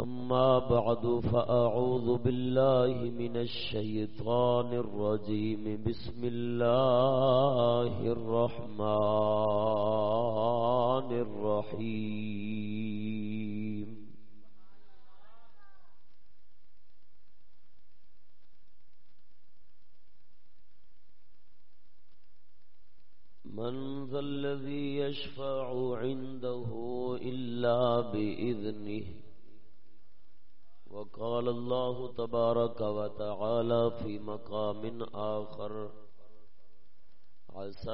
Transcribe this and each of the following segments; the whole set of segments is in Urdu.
أما بعد فأعوذ بالله من الشيطان الرجيم. بسم الله الرحمن الرحيم. من ذا الذي يشفع عنده إلا بإذنه وقال الله تبارك وتعالى في مقام آخر. عسى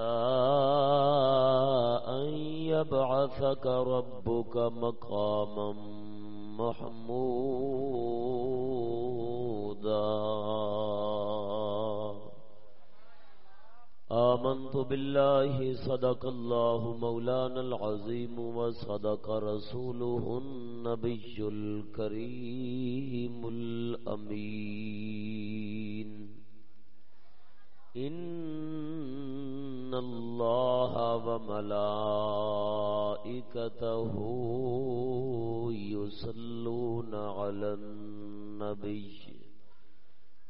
أن يبعثك ربك مقاما محمودا. آمنت بالله صدق الله مولانا العظيم وصدق رسوله النبي الكريم الأمين إن الله وملائكته يصلون على النبي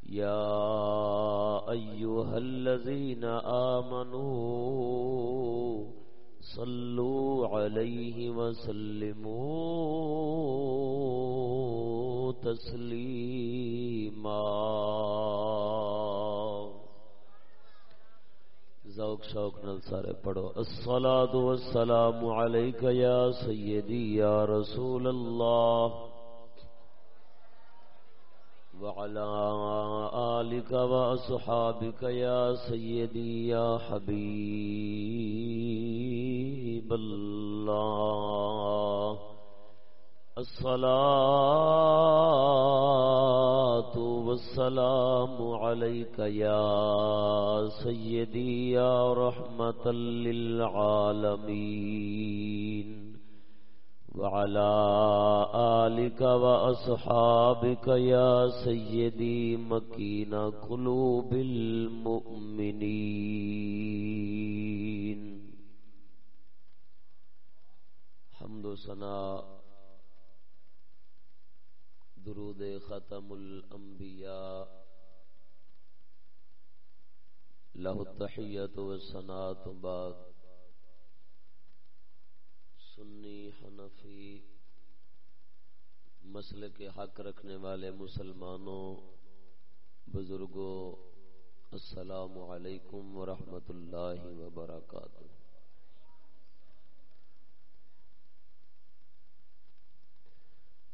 يا أيها الذين آمنوا صلوا عليه وسلموا تسليما ذوق شوق نل سارے پڑھو. الصلاة والسلام عليك يا سيدي يا رسول الله وعلى آلك وأصحابك يا سيدي يا حبيب الله. الصلاة والسلام عليك يا سيدي يا رحمة للعالمين. وعلى آلك وأصحابك يا سيدي مكين قلوب المؤمنين. حمد سنا درود ختم الأنبياء. له التحية والسنات بعد. سنی، حنفی مسئلے کے حق رکھنے والے مسلمانوں، بزرگوں، السلام علیکم ورحمۃ اللہ وبرکاتہ۔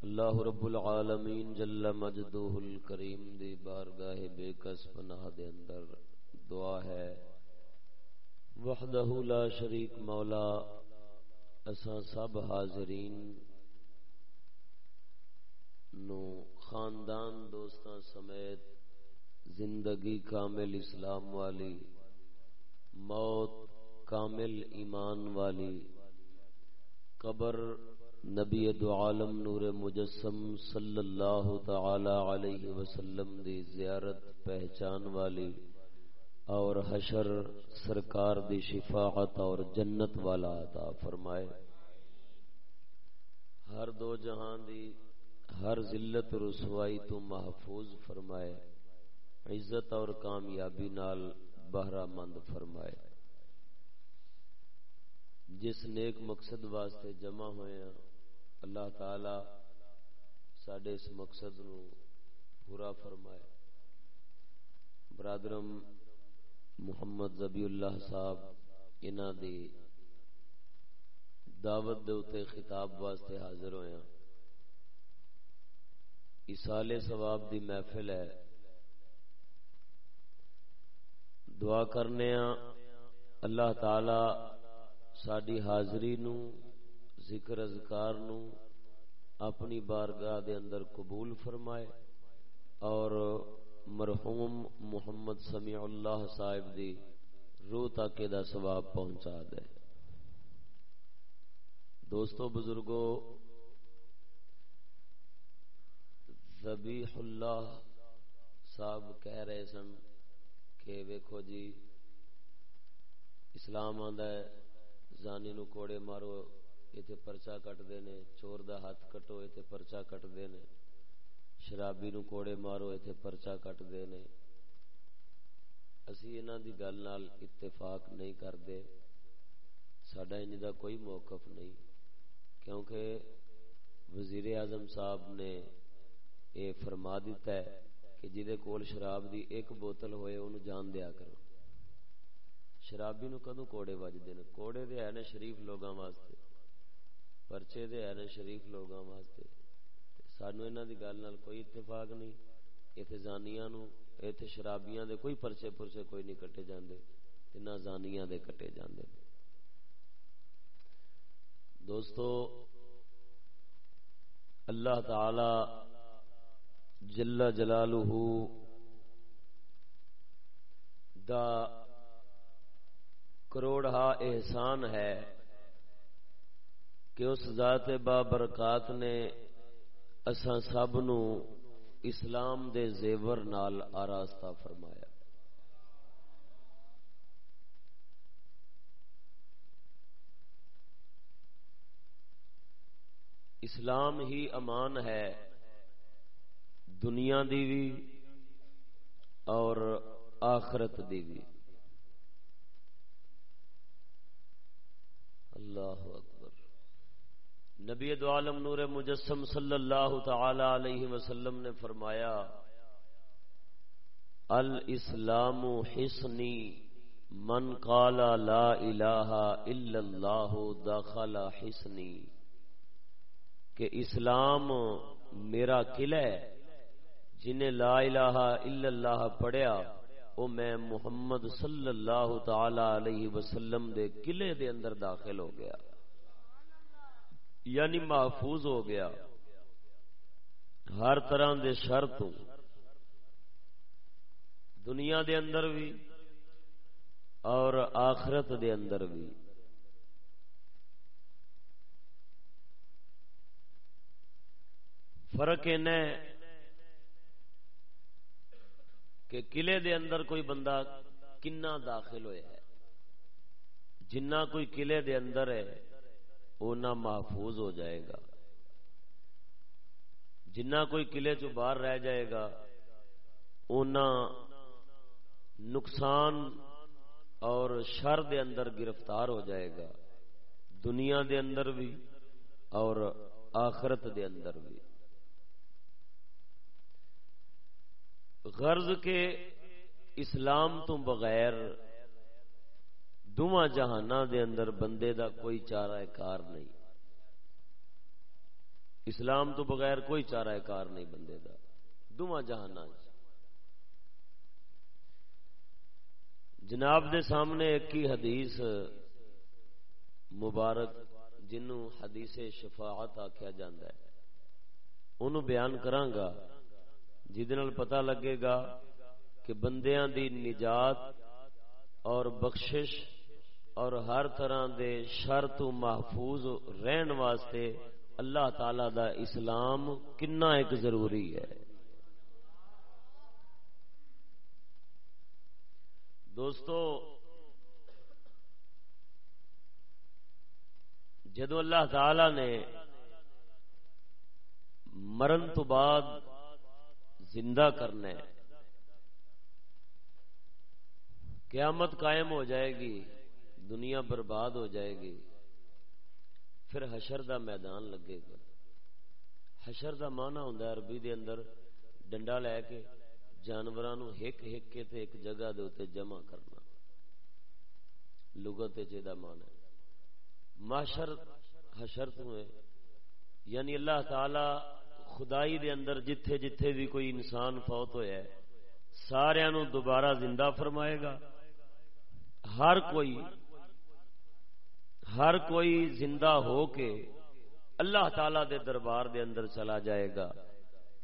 اللہ رب العالمین جل مجدہ الکریم دی بارگاہ بے کس پناہ دے اندر دعا ہے۔ وحدہ لا شریک مولا اساں سب حاضرین نو خاندان دوستاں سمیت زندگی کامل اسلام والی، موت کامل ایمان والی، قبر نبی دو عالم نور مجسم صلی اللہ تعالی علیہ وسلم دی زیارت پہچان والی اور حشر سرکار دی شفاعت اور جنت والا عطا فرمائے۔ ہر دو جہان دی ہر ذلت رسوائی تو محفوظ فرمائے۔ عزت اور کامیابی نال بہرہ مند فرمائے۔ جس نیک مقصد واسطے جمع ہوئے ہیں، اللہ تعالی سڈے اس مقصد نو پورا فرمائے۔ برادرم محمد زبی اللہ صاحب انہ دی دعوت دے اتے خطاب واسطے حاضر ہوئے ہیں اسال ثواب دی محفل ہے۔ دعا کرنے ہاں، اللہ تعالی ساری حاضری نو، ذکر اذکار نو اپنی بارگاہ دے اندر قبول فرمائے اور مرحوم محمد سمیع اللہ صاحب دی روح تک دا ثواب پہنچا دے۔ دوستو بزرگوں زبیح اللہ صاحب کہہ رہے سن کہ ویکھو جی اسلام آدھا ہے، زانی نو کوڑے مارو اتنے پرچا کٹتے نے چور دا ہاتھ کٹو اتنے پرچا کٹتے نے شرابی نو کوڑے مارو اتنے پرچا کٹتے نے اسی انہوں دی گل نال اتفاق نہیں کرتے سڈا انج دا کوئی موقف نہیں کیونکہ وزیر اعظم صاحب نے یہ فرما دیتا ہے کہ جہد کول شراب دی ایک بوتل ہوئے انہوں جان دیا کرو شرابی نو کدو کوڑے بجتے ہیں کوڑے دے ہے شریف لوگوں واسطے پرچے دے ہے شریف لوگوں واسطے سانو انہوں دی گل نال کوئی اتفاق نہیں۔ اتنے زانیاں نو اتنے شرابیاں دے کوئی پرچے پرچے کوئی نہیں کٹے جاندے نہ زانیاں دے کٹے جاندے۔ دوستو، اللہ تعالی جل جلالہ دا کروڑا احسان ہے کہ اس ذات بابرکات نے اساں سب نو اسلام دے زیور نال آراستہ فرمایا۔ اسلام ہی امان ہے، دنیا دی بھی اور آخرت دی بھی اللہ اکبر۔ نبی دو عالم نور مجسم صلی اللہ تعالی علیہ وسلم نے فرمایا، الاسلام حسنی من قال لا الہ الا اللہ دخل حسنی کہ اسلام میرا قلعہ ہے، جنہیں لا الہ الا اللہ پڑھیا، وہ میں محمد صلی اللہ تعالی علیہ وسلم دے قلعے دے اندر داخل ہو گیا۔ یعنی محفوظ ہو گیا۔ ہر طرح دے شر تو۔ دنیا دے اندر بھی اور آخرت دے اندر بھی۔ فرق ان کہ قلعے دے اندر کوئی بندہ کنا داخل ہوا ہے۔ جنہ کوئی قلعے دے اندر ہے۔ اونا محفوظ ہو جائے گا۔ جنہ کوئی قلعے چ باہر رہ جائے گا، اونا نقصان اور شر دے اندر گرفتار ہو جائے گا۔ دنیا دے اندر بھی اور آخرت دے اندر بھی۔ غرض کے اسلام تو بغیر دونوں جہان دے اندر بندے دا کوئی چارہ کار نہیں۔ اسلام تو بغیر کوئی چارہ کار نہیں بندے دا۔ دونوں جہان جناب دے سامنے ایک ہی حدیث مبارک جنوں حدیث شفاعت آخیا جا بیان کرانگا جہد پتا لگے گا کہ بندیاں دی نجات اور بخشش اور ہر طرح دے شر تو محفوظ رہن واسطے اللہ تعالی دا اسلام کنا ایک ضروری ہے۔ دوستو، جدو اللہ تعالی نے مرن تو بعد زندہ کرنا ہے، قیامت قائم ہو جائے گی۔ دنیا برباد ہو جائے گی، پھر حشر دا میدان لگے گا۔ حشر دا مانا ہوں عربی دے اندر ڈنڈا لے کے جانوروں ہک ہک کے تے ایک جگہ دے اتنے جمع کرنا۔ لغت مان ہے۔ معاشر حشر تو ہے۔ یعنی اللہ تعالی خدائی دے اندر جتھے جتھے بھی کوئی انسان فوت ہوا ہے سارا دوبارہ زندہ فرمائے گا۔ ہر کوئی ہر کوئی زندہ ہو کے اللہ تعالی دے دربار دے اندر چلا جائے گا۔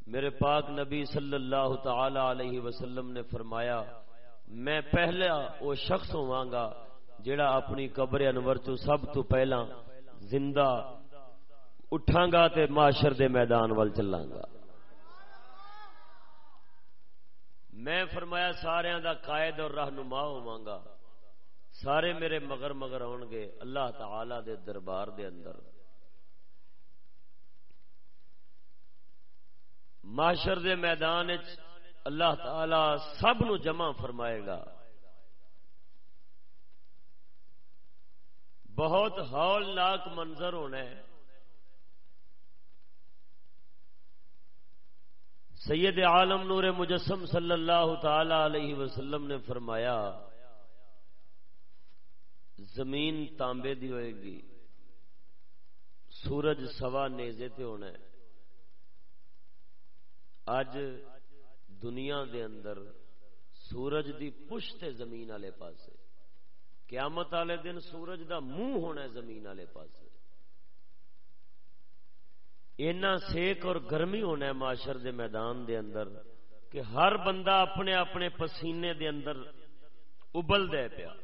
میرے پاک نبی صلی اللہ تعالی علیہ وسلم نے فرمایا، میں پہلا وہ شخص ہوا گا جڑا اپنی قبر انور تو سب تو پہلا زندہ اٹھاں گا تے معاشر دے میدان وال چلاں گا۔ میں فرمایا سارے دا قائد اور رہنما ہوا گا۔ سارے میرے مگر مگر آن گے اللہ تعالی دے دربار دے اندر۔ معاشر دے میدان اللہ تعالی سب نو جمع فرمائے گا۔ بہت ہولناک منظر ہونا ہے۔ سید عالم نور مجسم صلی اللہ تعالی علیہ وسلم نے فرمایا زمین تانبے دی ہوئے گی۔ سورج سوا نیزے تے ہونا ہے۔ اج دنیا دے اندر سورج دی پشت زمین والے پاسے۔ قیامت والے دن سورج دا منہ ہونا ہے زمین والے پاسے۔ اینا سیک اور گرمی ہونا ہے معاشر دے میدان دے اندر کہ ہر بندہ اپنے اپنے پسینے دے اندر ابل دے پیا۔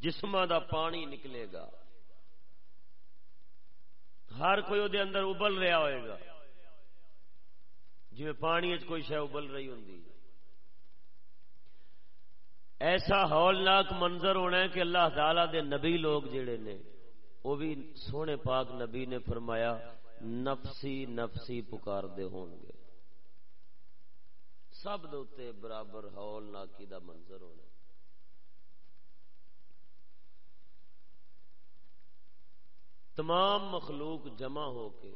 جسم دا پانی نکلے گا۔ ہر کوئی دے اندر ابل رہا ہوئے گا۔ جی پانی کوئی شہ ابل رہی ہوں ایسا ہولناک منظر ہونا ہے کہ اللہ تعالی دے نبی لوگ جڑے نے، وہ بھی سونے پاک نبی نے فرمایا، نفسی نفسی پکار دے ہون گے۔ سب دے برابر ہولناکی دا منظر ہونا تمام مخلوق جمع ہو کے،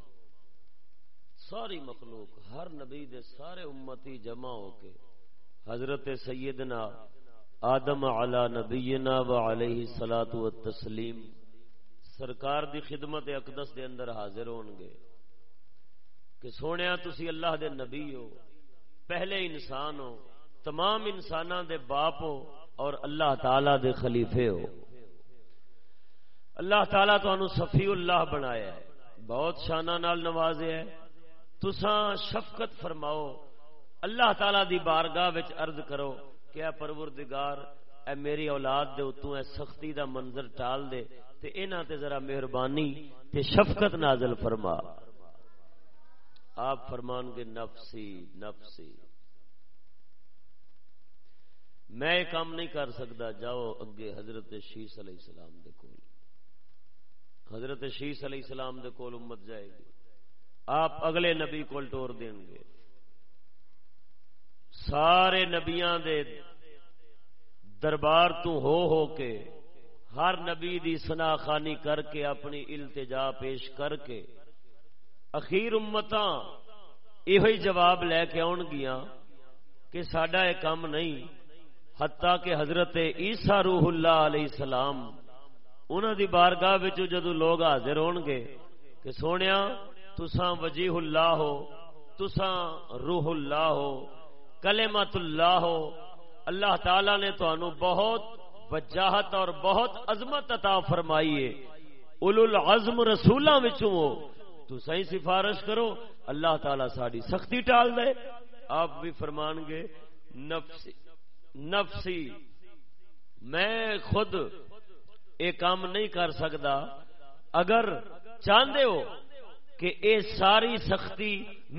ساری مخلوق، ہر نبی دے سارے امتی جمع ہو کے، حضرت سیدنا آدم علی نبینا و علیہ سلاۃ و تسلیم سرکار دی خدمت اقدس دے اندر حاضر ہون گے کہ سونے تسی اللہ دے نبی ہو، پہلے انسان ہو، تمام انساناں دے باپ ہو اور اللہ تعالی دے خلیفے ہو۔ اللہ تعالیٰ تو سفی اللہ بنایا ہے۔ بہت شانہ نال نوازے ہے تساں شفقت فرماؤ۔ اللہ تعالی دی بارگاہ وچ عرض کرو کہ اے پروردگار، اے میری اولاد دے اتوں اے سختی دا منظر ٹال دے تے انہاں تے ذرا مہربانی تے شفقت نازل فرما۔ آپ فرمان گے، نفسی نفسی۔ میں کام نہیں کر سکتا، جاؤ اگے حضرت شیش علیہ السلام دے کول حضرت شیش علیہ السلام دے کول امت جائے گی۔ آپ اگلے نبی کول ٹور دیں گے۔ سارے نبیاں دے دربار تو ہو ہو کے ہر نبی دی سنا خانی کر کے اپنی التجا پیش کر کے اخیر امتاں یہ جواب لے کے آن گیا کہ سڈا یہ کام نہیں، حتیٰ کہ حضرت عیسیٰ روح اللہ علیہ السلام انہوں دی بارگاہ جدو لوگ حاضر ہون گے کہ سونے تساں وجیح اللہ ہو، تساں روح اللہ ہو کلمت اللہ ہو، اللہ تعالی نے تو بہت وجاہت اور بہت عظمت عطا فرمائی ہے۔ اول العزم رسولوں ہو۔ تو صحیح سفارش کرو، اللہ تعالی ساری سختی ٹال دے۔ آپ بھی فرمان گے، نفسی نفسی، میں خود یہ کام نہیں کر سکتا اگر چاہتے ہو کہ اے ساری سختی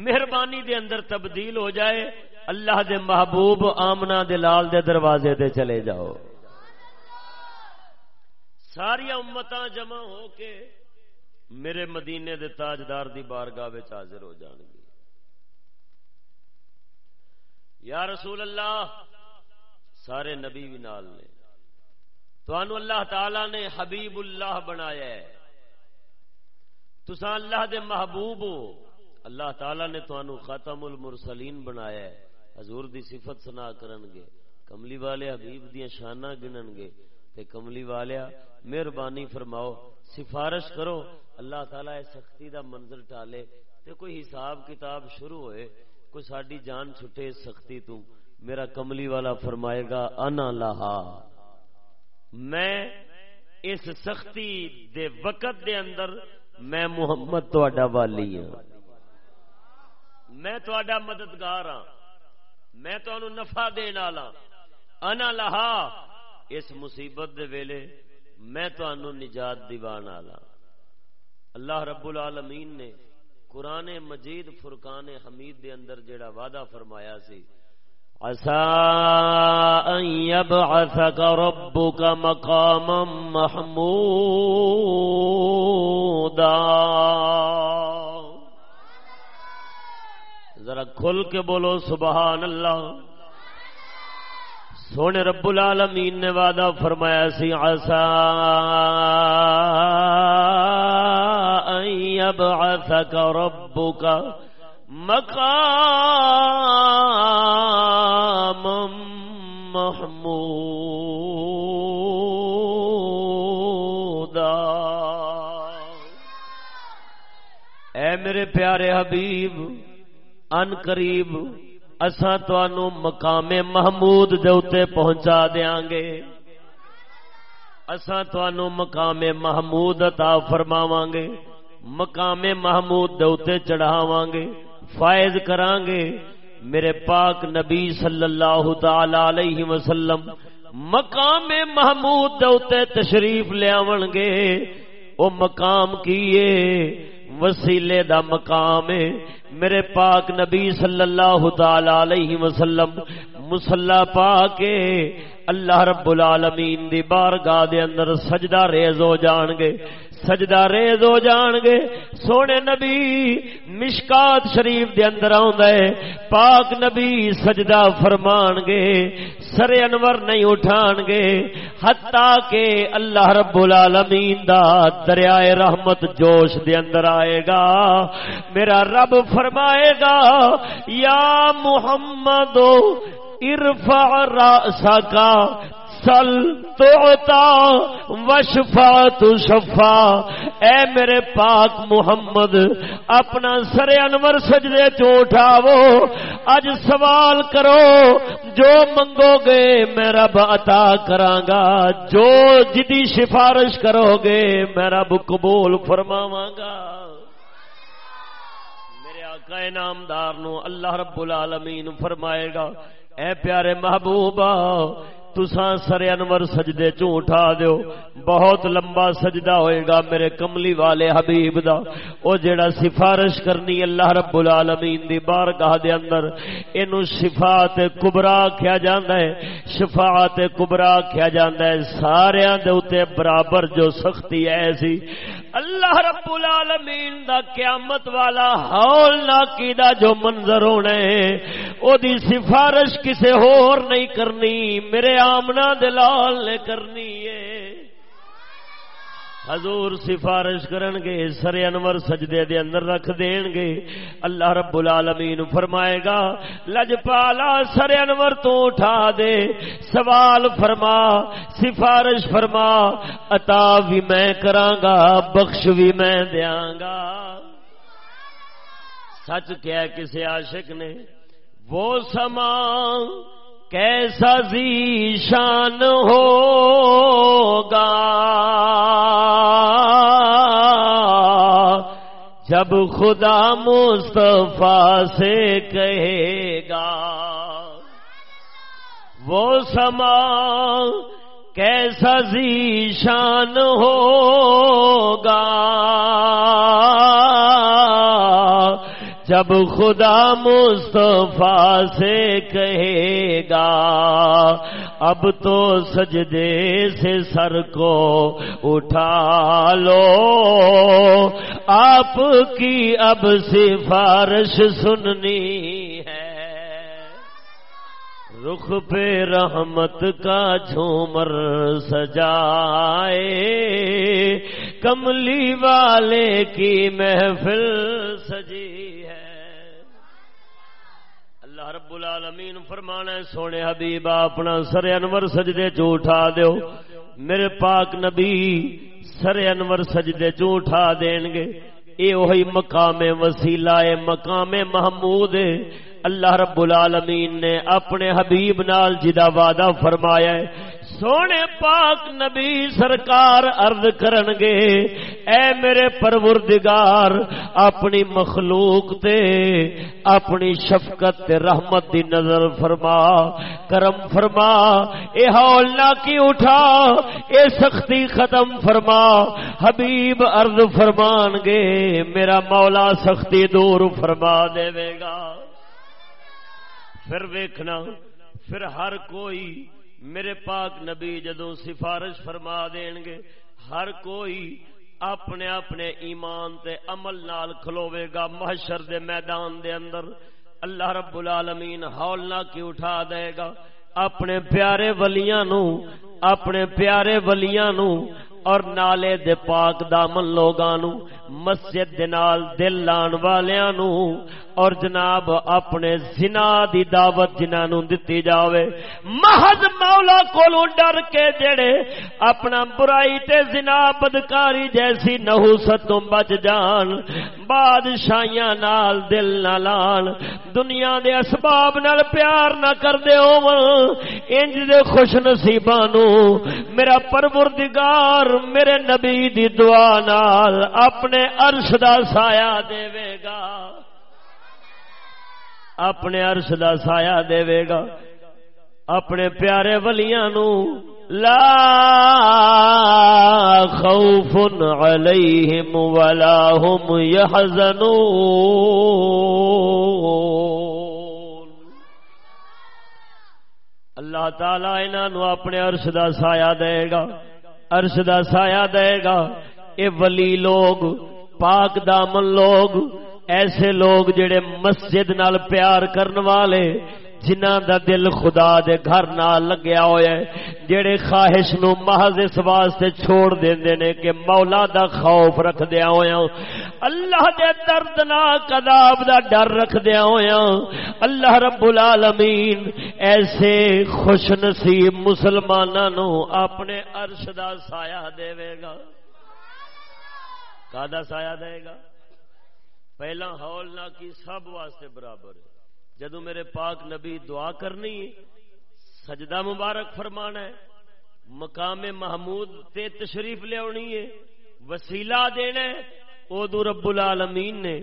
مہربانی دے اندر تبدیل ہو جائے، اللہ دے محبوب آمنا دے لال دے دروازے دے چلے جاؤ۔ ساری امت جمع ہو کے میرے مدینے دے تاجدار دی بارگاہ حاضر ہو جان گی یا رسول اللہ، سارے نبی بھی نال نے۔ تو اللہ تعالی نے حبیب اللہ بنایا ہے۔ تسا اللہ دے محبوب ہو۔ اللہ تعالی نے تنوع ختم المرسلین بنایا ہے۔ حضور دی صفت سنا کرن گے کملی والے حبیب دیا شانہ گنن گے تے کملی والیا مہربانی فرماؤ۔ سفارش کرو۔ اللہ تعالی سختی دا منظر ٹالے۔ تے کوئی حساب کتاب شروع ہوئے۔ کوئی ساری جان چھٹے سختی تو میرا کملی والا فرمائے گا، انا لہا۔ میں اس سختی دے وقت دے اندر میں محمد تو والی ہوں میں تو مددگار ہاں۔ میں تو نفع دین والا انا لہا۔ اس مصیبت دے ویلے میں تو نجات دیوان والا اللہ رب العالمین نے قرآن مجید فرقان حمید دے اندر جڑا وعدہ فرمایا سی عسى أن يبعثك ربك مقاما محمودا. ذرا کھل کے بولو، سبحان اللہ. سونے رب العالمین نے وعدہ فرمایا سی آسا يبعثك ربك مقاما محمودا اے میرے پیارے حبیب، ان قریب، اساں تانوں مقام محمود دے اوتے پہنچا دیاں گے۔ اساں تانوں مقام محمود عطا فرماواں گے، مقام محمود دے چڑھاواں گے۔ فائز کران گے میرے پاک نبی صلی اللہ تعالی علیہ وسلم مقام محمود دے تشریف لیا گے۔ او مقام کیے وسیلے دا مقام ہے۔ میرے پاک نبی صلی اللہ تعالی علیہ وسلم مسلح پا کے اللہ رب العالمین دی بارگاہ دے اندر سجدہ ریز ہو جان گے۔ سجدہ ریز ہو جان گے۔ سونے نبی مشکات شریف دے اندر ہے۔ پاک نبی سجدہ فرمان گے۔ سر انور نہیں اٹھان گے۔ حتیٰ کہ اللہ رب العالمین دا دریائے رحمت جوش دے اندر آئے گا۔ میرا رب فرمائے گا، یا محمد، ارفع راسکا سل تو وشفا تو شفا۔ اے میرے پاک محمد، اپنا سر انور سجدے چو اٹھاو۔ اج سوال کرو، جو منگو گے میں رب عطا کرانگا۔ جو جدی سفارش کرو گے میں رب قبول فرماواں گا میرے آقا نامدار نو اللہ رب العالمین فرمائے گا، اے پیارے محبوبہ تساں سر انور سجدے چوں اٹھا دیو۔ بہت لمبا سجدہ ہوئے گا میرے کملی والے حبیب دا۔ او جیڑا سفارش کرنی اللہ رب العالمین دی بارگاہ دے اندر، اینو شفاعت کبرا کیا جاندا ہے۔ شفاعت کبرا کیا جاندا ہے۔ ساریاں دے اوتے برابر جو سختی ایسی۔ اللہ رب العالمین دا قیامت والا ہال ناکی دا جو منظر ہونا ہے، او دی سفارش کسے ہور نہیں کرنی، میرے آمنا دلال نے کرنی ہے۔ حضور سفارش کرن گے، سر انور سجدے دے اندر رکھ دین گے۔ اللہ رب العالمین فرمائے گا، لج پالا سر انور تو اٹھا دے۔ سوال فرما، سفارش فرما، عطا بھی میں کرانگا بخش بھی میں دیاں گا۔ سچ کیا کسی عاشق نے، وہ سما کیسا شان ہوگا۔ جب خدا مصطفیٰ سے کہے گا وہ سما کیسا ذیشان ہوگا۔ جب خدا مصطفیٰ سے کہے گا، اب تو سجدے سے سر کو اٹھا لو۔ آپ کی اب سفارش سننی ہے۔ رخ پہ رحمت کا جھومر سجائے، کملی والے کی محفل سجی ہے۔ اللہ رب العالمین فرمانا سونے حبیب اپنا سر انور سجدے چ اٹھا دیو۔ میرے پاک نبی سر انور سجدے چ اٹھا دین گے۔ اے وہی مقام وسیلہ ہے، مقام محمود ہے۔ اللہ رب العالمین نے اپنے حبیب نال جدا وعدہ فرمایا ہے۔ سونے پاک نبی سرکار ارد کرن گے، اے میرے پروردگار، اپنی مخلوق تے، اپنی شفقت تے رحمت دی نظر فرما، کرم فرما، اے ہول نہ کی اٹھا، اے سختی ختم فرما، حبیب ارد فرمان گے میرا مولا سختی دور فرما دے گا۔ پھر ویکھنا، پھر ہر کوئی میرے پاک نبی جدو سفارش فرما دین گے، ہر کوئی اپنے اپنے ایمان تے عمل نال کھلوے گا محشر دے میدان دے اندر۔ اللہ رب العالمین ہول نہ کی اٹھا دے گا۔ اپنے پیارے ولیاں نو، اپنے پیارے ولیاں نو اور نالے دے پاک دامن لوگاں نو۔ مسجد دے نال دل لان والیاں نو اور جناب اپنے زنا دی دعوت جنہاں نو دتی جاوے۔ محض مولا کولو ڈر کے جڑے اپنا برائی تے زنا بدکاری جیسی نحوست تو بچ جان، بادشاہیاں نال دل نہ لان، دنیا دے اسباب نال پیار نہ کر دے ہون۔ انج دے خوش نصیباں نو میرا پروردگار میرے نبی دی دعا نال اپنے عرش دا سایہ دے گا۔ اپنے عرش دا سایہ دے گا۔ اپنے پیارے ولیاں نو لا خوف علیہم ولا هم يحزنون اللہ تعالی انہاں نو اپنے عرش دا سایہ دے گا۔ عرش دا سایہ دے گا۔ اے ولی لوگ، پاک دامن لوگ، ایسے لوگ جڑے مسجد نال پیار کرن والے جنہ دا دل خدا دے گھر نال لگیا ہویا ہے، جڑے خواہش نو محض اس واسطے چھوڑ دیندے نے کہ مولا دا خوف رکھ دیا ہویا اللہ دے دردناک عذاب دا ڈر رکھ دیا ہویا اللہ رب العالمین ایسے خوش نصیب مسلماناں نو اپنے عرش دا سایہ دے گا۔ کا سایہ دے گا؟ پہلا ہال نہ کی، سب واسطے برابر ہے۔ جدو میرے پاک نبی دعا کرنی سجدہ مبارک فرمانا ہے، مقام محمود تے تشریف لیا ہے، وسیلہ دینا ہے ادو رب العالمین نے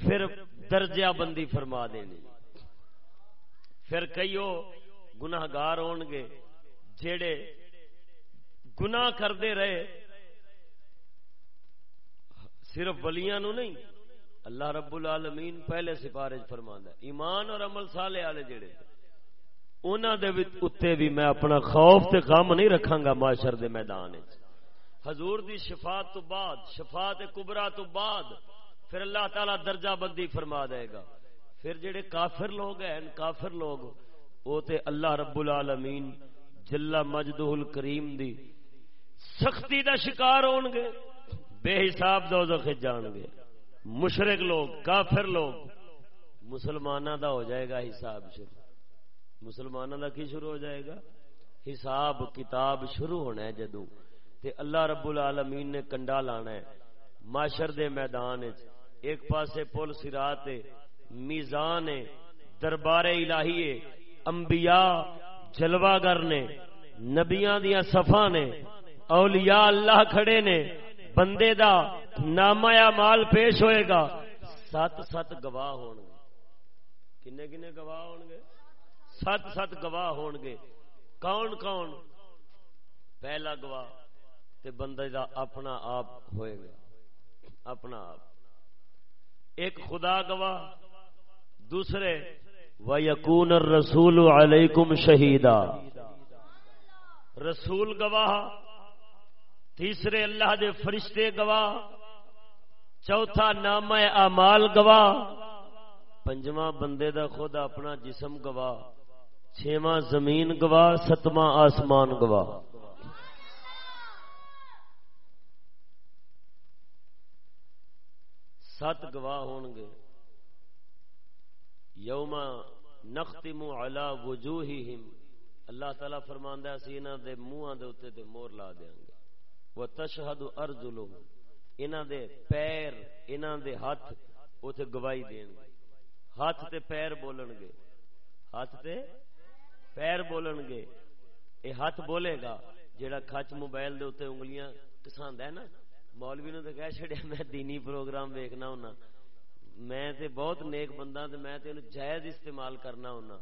پھر درجہ بندی فرما دینی۔ پھر کئیو، گناہگار ہون گے جڑے گناہ کرتے رہے صرف ولیاں نو نہیں، اللہ رب العالمین پہلے سفارش فرما ایمان اور عمل سالے والے جڑے اتنے بھی میں اپنا خوف تے غم نہیں رکھا گا معاشر دے میدان حضور دی شفاعت تو بعد، شفاعت کبرا تو بعد پھر اللہ تعالی درجہ بندی فرما دے گا۔ پھر جڑے کافر لوگ ہیں کافر لوگ وہ تے اللہ رب العالمین جلا مجدہ الکریم دی سختی دا شکار ہون گے بے حساب دو جان گے۔ مشرق لوگ، کافر لوگ مسلمانوں دا ہو جائے گا حساب شروع۔ مسلمانوں دا کی شروع ہو جائے گا؟ حساب کتاب شروع ہونا ہے جدو تے اللہ رب العالمین نے کنڈا لانا ہے۔ معاشر دے میدان ایک پاسے پل سرات میزان دربار الہی انبیاء، جلوہ گر نے، نبیاں دیا صفا نے، اولیاء اللہ کھڑے نے بندے دا نامایا مال پیش ہوئے گا۔ سات سات گواہ ہون گے کنے کنے گواہ ہون گے سات سات گواہ ہون گے کون کون؟ پہلا گواہ تے بندے دا اپنا آپ ہوئے گا۔ اپنا آپ۔ ایک خدا گواہ، دوسرے و یقون رسول علیکم شہیدا رسول گواہ تیسرے اللہ دے فرشتے گواہ، چوتھا نام امال گواہ، پنجواں بندے دا خود اپنا جسم گواہ چھواں زمین گواہ، ستواں آسمان گواہ۔ سات گواہ ہون گے۔ یوما نختم علی وجوہہم۔ اللہ تعالی فرماندا سی انہاں دے منہاں دے اوتے تے مور لا دیاں گے۔ و تشہد ارجلہم انہاں دے پیر انہاں دے ہاتھ اوتے گواہی دین گے. ہاتھ تے پیر بولن گے. ہاتھ تے پیر بولن گے. اے ہاتھ بولے گا، جیڑا کھچ موبائل دے اوتے انگلیاں کساندا ہے نا؟ مولوی نے تو کہہ چھڑیا، میں دینی پروگرام ویکھنا ہونا۔ میں تے بہت نیک بندہ تے میں تے جائز استعمال کرنا ہونا۔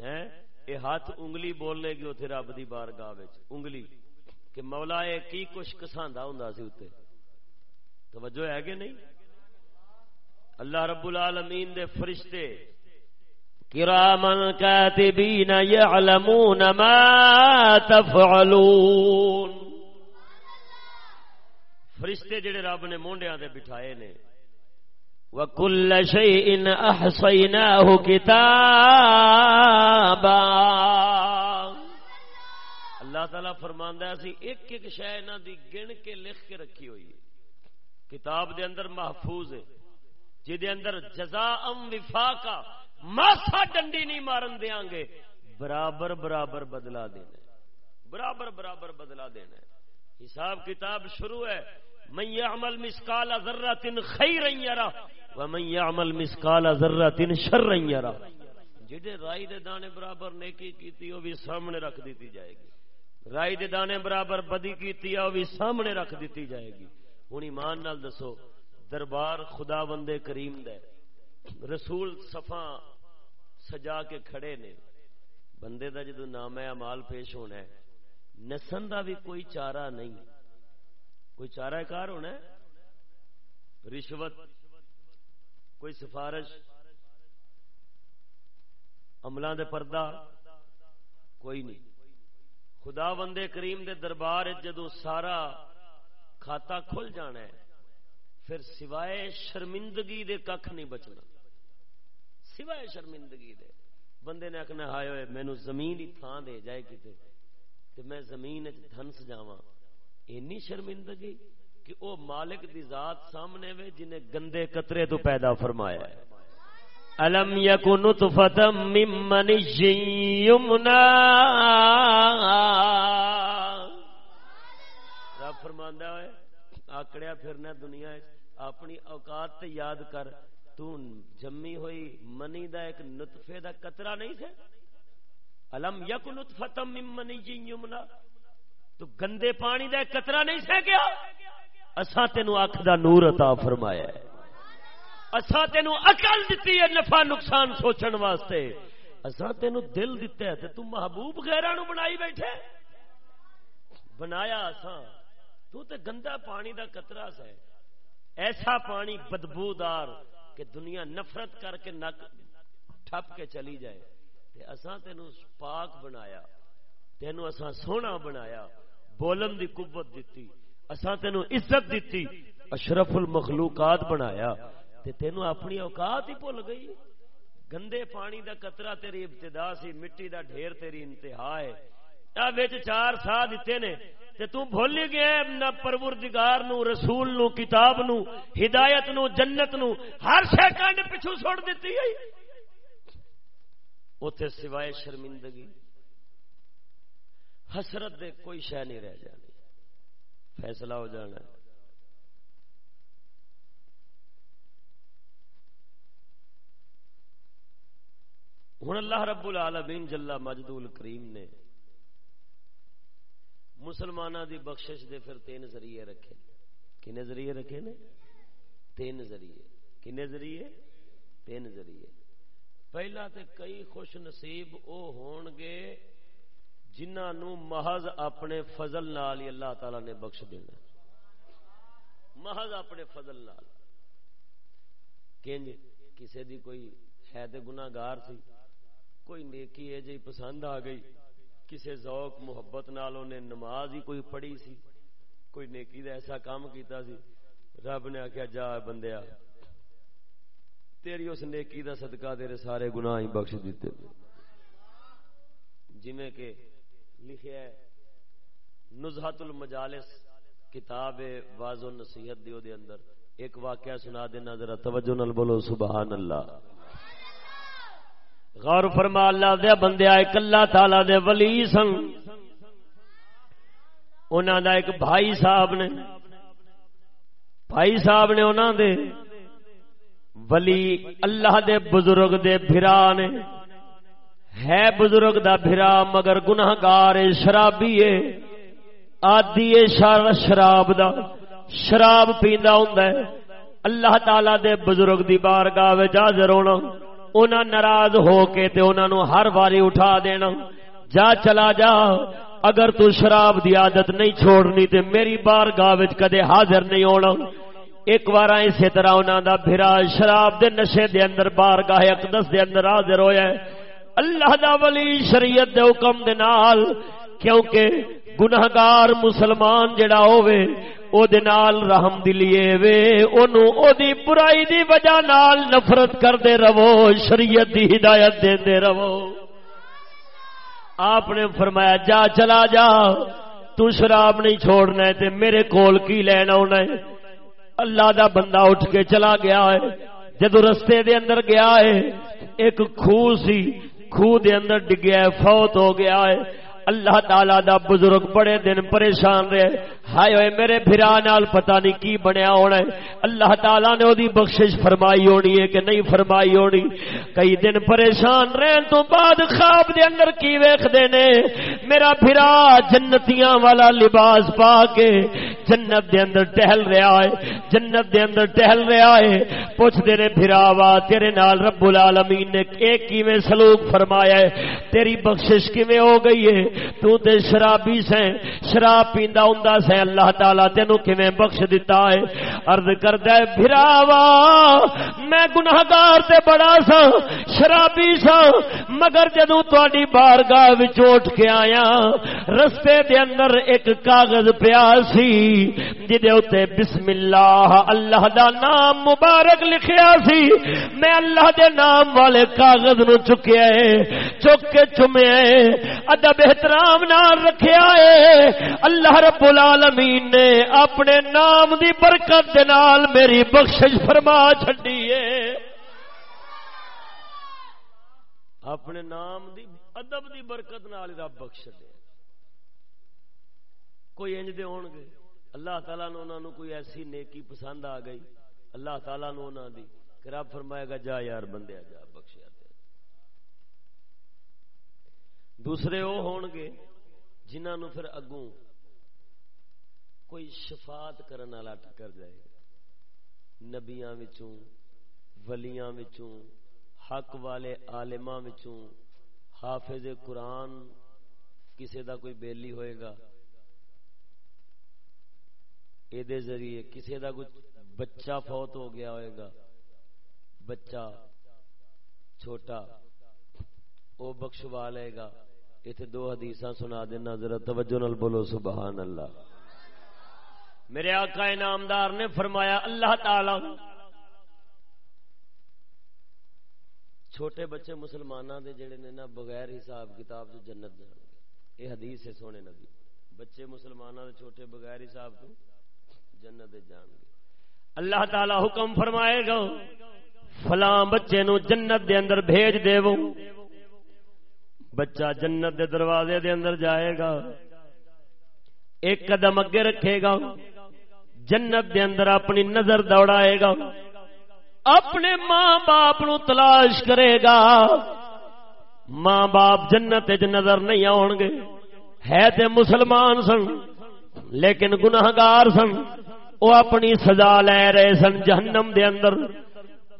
ہیں؟ اے ہاتھ انگلی بول لے گی، اوتھے رب دی بارگاہ وچ، انگلی۔ کہ مولا اے کی کچھ کساندا ہوندا سی اوتے؟ توجہ ہے کہ نہیں؟ اللہ رب العالمین دے فرشتے کرامن کاتبین یعلمون ما تفعلون۔ فرشتے جڑے رب نے مونڈیاں دے بٹھائے نے۔ وکل شیء احصیناہ کتابا اللہ تعالی فرماندا ہے، اسی ایک ایک شے انہاں دی گن کے لکھ کے رکھی ہوئی ہے۔ کتاب دے اندر محفوظ ہے جدے اندر جزا ام وفاقا ماسا ڈنڈی نہیں مارن دیاں گے، برابر برابر بدلا دینا برابر برابر بدلا دینا حساب کتاب شروع ہے، من يعمل مثقال ذره خيرا يرى ومن يعمل مثقال ذره شرا يرى جڑے رائی دے دانے برابر نیکی کیتی، وہ بھی سامنے رکھ دیتی جائے گی۔ رائی دے دانے برابر بدی کیتی وہ بھی سامنے رکھ دیتی جائے گی۔ ہوں ایمان نال دسو، دربار خدا بندے کریم دے۔ رسول صفا سجا کے کھڑے نے۔ بندے دا جدو نام امال پیش ہونا ہے۔ نسن دا بھی کوئی چارہ نہیں۔ کوئی چارہ کار ہونا ہے؟ رشوت، کوئی سفارش۔ عملہ دے پردہ، کوئی نہیں۔ خدا بندے کریم دے دربار جدو سارا کھاتا کھل جانا ہے، پھر سوائے شرمندگی دے کھ نہیں بچنا۔ سوائے شرمندگی دے۔ بندے نے آخنا ہائے ہوئے مینو زمین ہی تھان دے جائے کتے تے میں زمین دھن سجاواں اینی شرمندگی کہ او مالک دی ذات سامنے وے جنہیں گندے قطرے تو پیدا فرمایا ہے۔ الم یکو نطفتا من منی یمنا رب فرماندا ہے، آکڑیا پھرنا دنیا اپنی اوقات تے یاد کر، تو جمی ہوئی منی دا ایک نطفے دا قطرہ نہیں سے الم یک نطفتا من منی یمنا تو گندے پانی دا قطرہ نہیں سہ گیا اسا تینو اکھ دا نور عطا فرمایا ہے۔ اسا تینو عقل دتی ہے نفع نقصان سوچن واسطے۔ اسا تینو دل دتا ہے تے تو محبوب غیراں نو بنائی بیٹھے۔ بنایا اسا تو تے گندا پانی دا قطرہ ہے۔ ایسا پانی بدبودار کہ دنیا نفرت کر کے نک ٹھپ کے چلی جائے۔ تے اسا تینو پاک بنایا۔ تینو اسا سونا بنایا۔ بولن دی قوت دیتی اساں تینو عزت دیتی اشرف المخلوقات بنایا۔ تے اپنی اوقات ہی بھول گئی۔ گندے پانی دا قطرہ تیری ابتدا سی، مٹی دا ڈھیر تیری انتہا ہے۔ وچ چار سا دیتے نے۔ تے تو بھول گیا نہ پروردگار نو، رسول نو، کتاب نو، ہدایت نو، جنت نو، ہر شے کنڈ پچھو چھوڑ دیتی ہے۔ اوتھے سوائے شرمندگی۔ حسرت دے کوئی شہ نہیں رہ جانی۔ فیصلہ ہو جانا ہوں اللہ رب العالمین جلا مجدول کریم نے مسلمانوں دی بخشش دے پھر تین ذریعے رکھے۔ کنے ذریعے رکھے نے؟ تین ذریعے۔ کنے ذریعے؟ تین ذریعے۔ پہلا تے کئی خوش نصیب او ہون گے جنہوں محض اپنے فضل نال ہی اللہ تعالی نے بخش دینا۔ محض اپنے فضل نال۔ کنج کسی دی کوئی ہے تو گناگار سی؟ کوئی نیکی ہے جی پسند آ گئی کسی ذوق، محبت نال انہیں نماز ہی کوئی پڑھی سی، کوئی نیکی دا ایسا کام کیتا سی، رب نے آخیا جا بندیا تیری اس نیکی دا صدقہ تیرے سارے گناہ ہی بخش دیتے جویں کہ لکھیا ہے، نزہت المجالس، کتاب واض و نصیحت دیو دے اندر ایک واقعہ سنا دینا، ذرا توجہ نال بولو، سبحان اللہ۔ غور فرما، اللہ دے بندے آئے، کلا تعالی دے ولی سن۔ انہاں دا ایک بھائی صاحب نے، بھائی صاحب نے انہاں دے ولی اللہ دے بزرگ دے بھرا نے۔ ہے بزرگ دا بھرا، مگر گناہگار شرابی ہے۔ آدی شراب دا، شراب پیندا ہوندا ہے۔ اللہ تعالی دے بزرگ دی بارگاہ وچ حاضر ہونا۔ انہاں ناراض ہو کے تے انہاں نو ہر واری اٹھا دینا جا چلا جا، اگر تو شراب دی عادت نہیں چھوڑنی تے میری بارگاہ وچ کدے حاضر نہیں ہونا۔ ایک بار اسی طرح انہوں دا بھرا شراب دے نشے دے اندر بار گاہ اقدس دے اندر حاضر ہویا ہے۔ اللہ دا ولی شریعت دے حکم دے نال، کیونکہ گناہگار مسلمان جڑا ہوئے او دے نال رحم دلیے وے اونوں او دی برائی دی وجہ نال نفرت کر دے رہو شریعت دی ہدایت دے دے رہو آپ نے فرمایا جا چلا جا تو شراب نہیں چھوڑنا ہے تے میرے کول کی لینا ہونا ہے اللہ دا بندہ اٹھ کے چلا گیا ہے جدو رستے دے اندر گیا ہے ایک خوہ سی خوہ دے اندر ڈگیا ہے فوت ہو گیا ہے اللہ تعالی دا بزرگ بڑے دن پریشان رہے۔ ہائے ہوئے میرے بھرا نال پتہ نہیں کی بنیا ہونا ہے۔ اللہ تعالی نے اودی بخشش فرمائی ہونی ہے کہ نہیں فرمائی ہونی۔ کئی دن پریشان رہن تو بعد خواب دے اندر کی ویکھدے نے؟ میرا بھرا جنتیاں والا لباس پا کے جنت دے اندر ٹہل رہا ہے۔ جنت دے اندر ٹہل رہا ہے۔ پوچھ دے نے بھرا وا، تیرے نال رب العالمین نے ایک کیویں سلوک فرمایا ہے؟ تیری بخشش کیویں ہو گئی ہے؟ تو تے شرابی سے شراب پیندا ہوندا سے اللہ تعالی تینو کیویں بخش دیتا ہے؟ عرض کردا ہے، بھراوا، میں گناہگار تے بڑا سا شرابی سا مگر جدوں تہاڈی بارگاہ وچ اٹھ کے آیا رستے دے اندر ایک کاغذ پیا سی، جدے اوتے بسم اللہ اللہ دا نام مبارک لکھیا سی۔ میں اللہ دے نام والے کاغذ نو چکیا ہے، چک کے چمیا ہے۔ ادب احترام نال رکھیا ہے۔ اللہ رب العالمین نے اپنے نام دی برکت دے نال میری بخشش فرما چھڈی ہے۔ اپنے نام دی ادب دی برکت نال رب بخش دے۔ کوئی انج دے ہون گے۔ اللہ تعالیٰ نے انہوں نے کوئی ایسی نیکی پسند آ گئی۔ اللہ تعالیٰ نے انہوں دی کہ رب فرمائے گا، جا یار بندے جا بخشیا دوسرے وہ ہون گے جنہوں پھر اگوں کوئی شفاعت کرنے والا ٹکر جائے گا۔ نبیاں وچوں، ولیاں وچوں، حق والے عالماں وچوں، حافظ قرآن کسے دا کوئی بیلی ہوئے گا۔ یہ ذریعے کسے دا کچھ بچہ فوت ہو گیا ہوئے گا۔ بچہ چھوٹا، وہ بخشوا لے گا۔ اتنے دو حدیث سنا دینا، ذرا توجہ نال بولو سبحان اللہ میرے آقا انعامدار نے فرمایا، اللہ تعالی چھوٹے بچے مسلمانوں دے جڑے نے نا بغیر حساب کتاب تو جنت جان گے۔ یہ حدیث ہے سونے نبی۔ بچے مسلمانوں دے چھوٹے بغیر حساب تو جنت جان گے۔ اللہ تعالی حکم فرمائے گا، فلاں بچے نو جنت دے اندر بھیج دے بچہ جنت دے دروازے دے اندر جائے گا۔ ایک قدم اگے رکھے گا۔ جنت دے اندر اپنی نظر دوڑائے گا۔ اپنے ماں باپ نو تلاش کرے گا۔ ماں باپ جنت نظر نہیں آن گے۔ ہے تے مسلمان سن، لیکن گناہگار سن۔ وہ اپنی سزا لے رہے سن جہنم دے اندر۔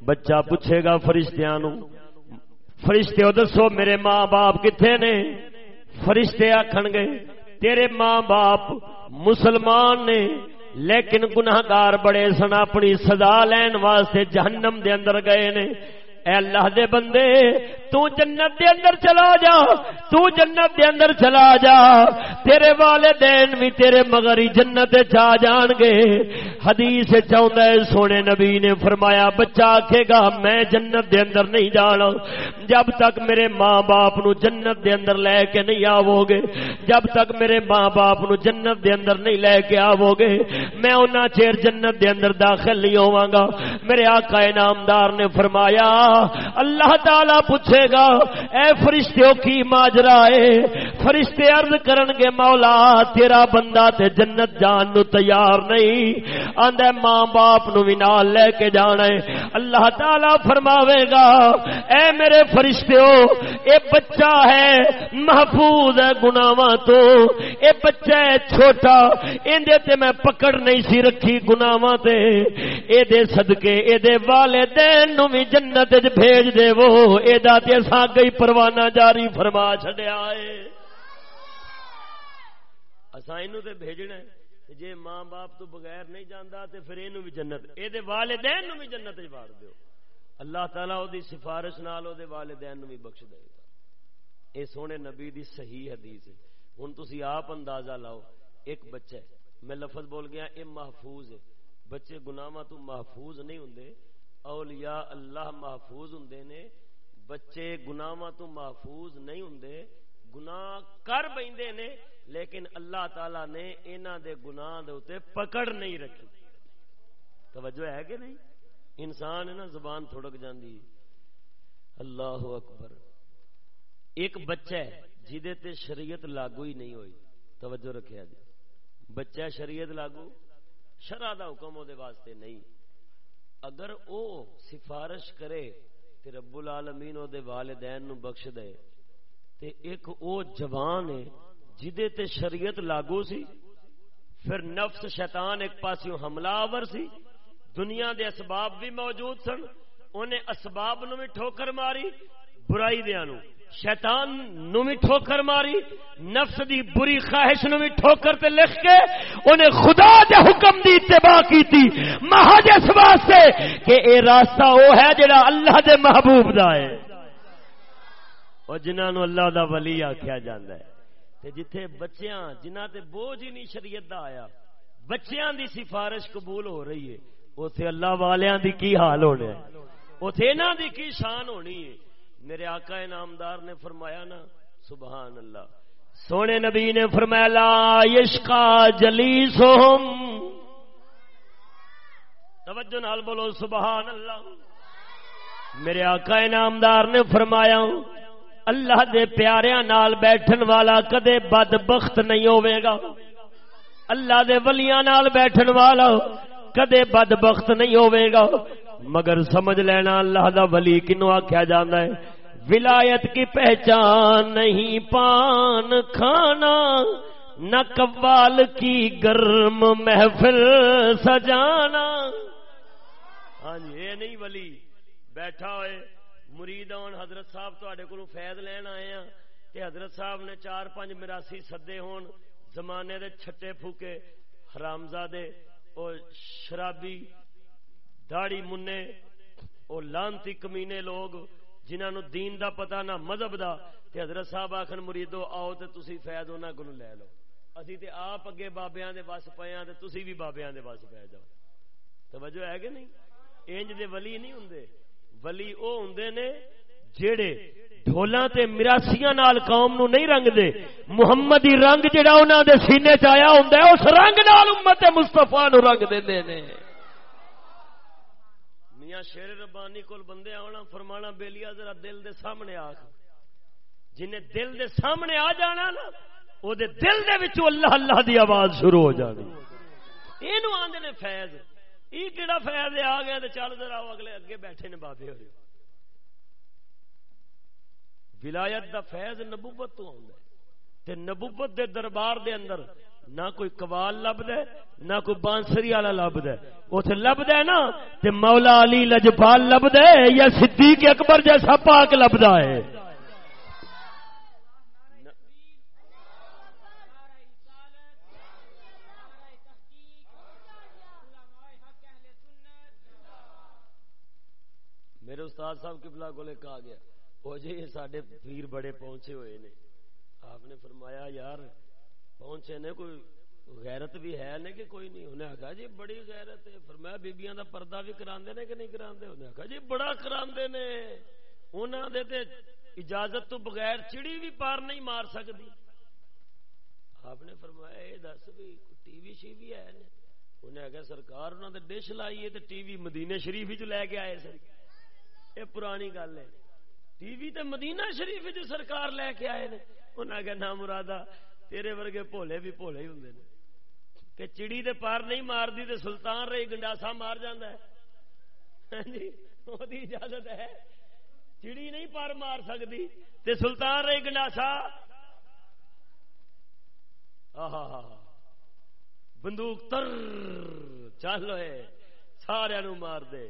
بچہ پوچھے گا فرشتیاں نو فرشتے دسو، میرے ماں باپ کتنے نے؟ فرشتے آخن گے، تیرے ماں باپ مسلمان نے، لیکن گناہگار بڑے سن، اپنی سزا لین واسطے جہنم دے اندر گئے نے۔ اے اللہ دے بندے، تو جنت دے اندر چلا جا، تو جنت دے اندر چلا جا۔ تیرے والدین بھی تیرے مگر جنت چا جان گے۔ حدیث چاہتا ہے، سونے نبی نے فرمایا، بچہ آکھے گا، میں جنت دے اندر نہیں جانا۔ جب تک میرے ماں باپ نو جنت دے اندر لے کے نہیں آو گے جب تک میرے ماں باپ نو جنت دے اندر نہیں لے کے آو گے میں انہاں چیر جنت دے اندر داخل نہیں ہوواں گا۔ میرے آقا انعامدار نے فرمایا اللہ تعالی پوچھے گا، اے فرشتوں کی ماجرا ہے، فرشتے عرض کرن گے، مولا، تیرا بندہ تے جنت جان نو تیار نہیں۔ آندا ماں باپ نو بھی نال لے کے جانا ہے۔ اللہ تعالی فرماوے گا، اے میرے فرشتوں اے بچہ ہے، محفوظ ہے گناواں تو۔ اے بچہ ہے چھوٹا، ایندے تے میں پکڑ نہیں سی رکھی گناواں تے۔ اے دے صدقے، اے دے والدین نو بھی جنت وچ بھیج دے وہ اے تے اساں گئی پروانہ جاری فرما چھڈیا اے۔ اساں اینو تے بھیجنا ہے جے ماں باپ تو بغیر نہیں جاندا تے پھر اینو بھی جنت اے دے والدین نو بھی جنت وچ وار دیو۔ اللہ تعالی او دی سفارش نال او دے والدین نو بھی بخش دے گا۔ اے سونے نبی دی صحیح حدیث ہے۔ ہن تسی آپ اندازہ لاؤ، ایک بچہ ہے، میں لفظ بول گیا، اے محفوظ ہے۔ بچے گناواں تو محفوظ نہیں ہوندے اولیاء اللہ محفوظ ہوں نے، بچے گناواں تو محفوظ نہیں ہوں گناہ کر بیندے نے، لیکن اللہ تعالی نے انہ دے گناہ دے ہوتے پکڑ نہیں رکھی۔ توجہ ہے کہ نہیں؟ انسان ہے نا، زبان تھوڑک جاندی اللہ اکبر۔ ایک بچہ ہے جہدے تے شریعت لاگو ہی نہیں ہوئی۔ توجہ رکھیا جی بچہ شریعت لاگو، شرع دا حکم وہ واسطے نہیں۔ اگر او سفارش کرے تے رب العالمین او دے والدین نو بخش دے، تے ایک او جوان ہے جدے تے شریعت لاگو سی، پھر نفس شیطان ایک پاسیوں حملہ آور سی، دنیا دے اسباب بھی موجود سن، انہیں اسباب نو بھی ٹھوکر ماری، برائی دیا نو شیطان نو بھی ٹھوکر ماری، نفس دی بری خواہش نو بھی ٹھوکر تے لکھ کے انہیں خدا دے حکم دی اتباع کی تھی محض اس واسطے کہ اے راستہ او ہے جڑا اللہ دے محبوب دا ہے۔ اور جنہاں نو اللہ دا ولی آکھیا جاندا ہے۔ تے جتھے بچیاں، جنہاں تے بوجھ ہی نہیں شریعت دا آیا، بچیاں دی سفارش قبول ہو رہی ہے۔ اوتھے اللہ والیاں دی کی حال ہونا ہے؟ اوتھے انہاں دی کی شان ہونی ہے؟ میرے آقا انعامدار نے فرمایا نا، سبحان اللہ۔ سونے نبی نے فرمایا، لا یشکا جلیس توجہ نال بولو، سبحان اللہ۔ میرے آقا انعامدار نے فرمایا، اللہ دے پیاریاں نال بیٹھن والا کدے بد بخت نہیں ہوے گا۔ اللہ دے ولیاں نال بیٹھن والا کدے بد بخت نہیں ہوے گا۔ مگر سمجھ لینا اللہ دا ولی کنو آخیا جانا ہے؟ ولایت کی پہچان نہیں، پان کھانا، نہ قوال کی گرم محفل سجانا۔ ہاں جی یہ نہیں ولی، بیٹھا ہوئے، مرید آن، حضرت صاحب تے کو فیض لین آئے ہیں کہ حضرت صاحب نے چار پانچ مراسی سدے ہون، زمانے دے چھٹے پھوکے، حرامزادے اور شرابی داڑی منے او لانتی کمینے لوگ جنہوں دین دا پتا نہ مذہب دا، تے حضرت صاحب آخر مریدو، آؤ تے تسی فیض انہوں کو لے لو۔ اسی تے آپ اگے بابیاں دے بس پے ہاں تے تسی بھی بابیاں دے بس پے جاؤ۔ توجہ ہے کہ نہیں؟ انج دے ولی نہیں ہوندے۔ ولی او ہوندے نے جیڑے ڈھولاں تے مراسیاں نال قوم نو نہیں رنگ دے محمدی رنگ جڑا انہاں دے سینے چ آیا ہوندا ہے، اس رنگ نال امت مصطفی نو رنگ دیندے نے۔ میاں شیر ربانی کول بندے آنا فرمانا بیلیا ذرا دل دے سامنے آ جنہیں دل دے سامنے آ جانا نا وہ دل دے وچوں اللہ اللہ دی آواز شروع ہو جانی۔ اینو آندے نے فیض۔ یہ کیڑا فیض آ گیا تے چل ذرا اگلے اگے بیٹھے نے بابے ہوئے۔ ولایت دا فیض نبوت تو آندا ہے۔ تے نبوت دے دربار دے اندر نہ کوئی قوال لبد ہے، نہ کوئی بانسری والا لبد ہے۔ اتنے لبد ہے نا، تے مولا علی لجپال لبد ہے یا صدیق اکبر جیسا پاک لبدا ہے۔ میرے استاد صاحب کبلا کو کہا گیا، وہ جی سڈے پیر بڑے پہنچے ہوئے نے۔ آپ نے فرمایا، یار پہنچے نے، کوئی غیرت بھی ہے نے کہ کوئی نہیں۔ انہیں آخا جی بڑی غیرت ہے۔ فرمایا بیبیاں دا پردہ بھی کرا نے کہ نہیں کرا انہیں آخا جی بڑا کرا نے۔ انہوں دے تے اجازت تو بغیر چڑی بھی پار نہیں مار سکتی آپ نے فرمایا یہ دس بھی، ٹی وی شی بھی ہے انہیں آخیا سرکار انہوں نے ڈش لائی ہے تو ٹی وی مدینے شریف چ لے کے آئے سر یہ پرانی گل ہے۔ ٹی وی تو مدینہ شریف جو سرکار لے کے آئے نے۔ انہیں آخیا نہ مرادہ تیرے ورگے بھولے بھی بھولے ہی ہوں کہ چڑی دے پار نہیں مارتی تو سلطان رہی، گنڈاسا مار جانا ہے۔ ہاں جی وہ اجازت ہے۔ چڑی نہیں پار مار سکتی تے سلطان رہی، گنڈاسا۔ بندوق تر، چل سارا مار دے۔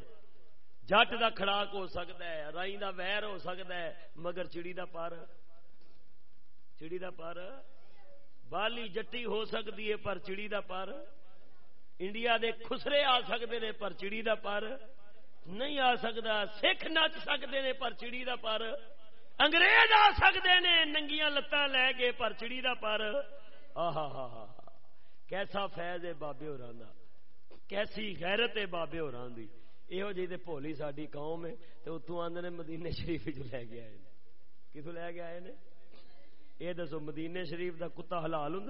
جٹ دا کھڑاک ہو سکتا ہے رائی دا ویر ہو سکتا ہے، مگر چڑی دا پر چڑی دا پر بالی جٹی ہو سکتی ہے پر چڑی دا پر۔ انڈیا دے خسرے آ سکتے نے پر چڑی دا پر۔ نہیں آ سکتا، سکھ نچ سکتے نے پر چڑی دا پر۔ انگریز آ سکتے نے، ننگیاں لتاں لے کے پر چڑی دا پر۔ آہا کیسا فیض ہے بابے ہو کیسی غیرت ہے بابے ہو یہو جی بھولی ساری قوم ہے تو اتوں آدھے مدینے شریف چ لے کے آئے کتوں لے کے آئے یہ دسو مدینے شریف دا کتا حلال ہوں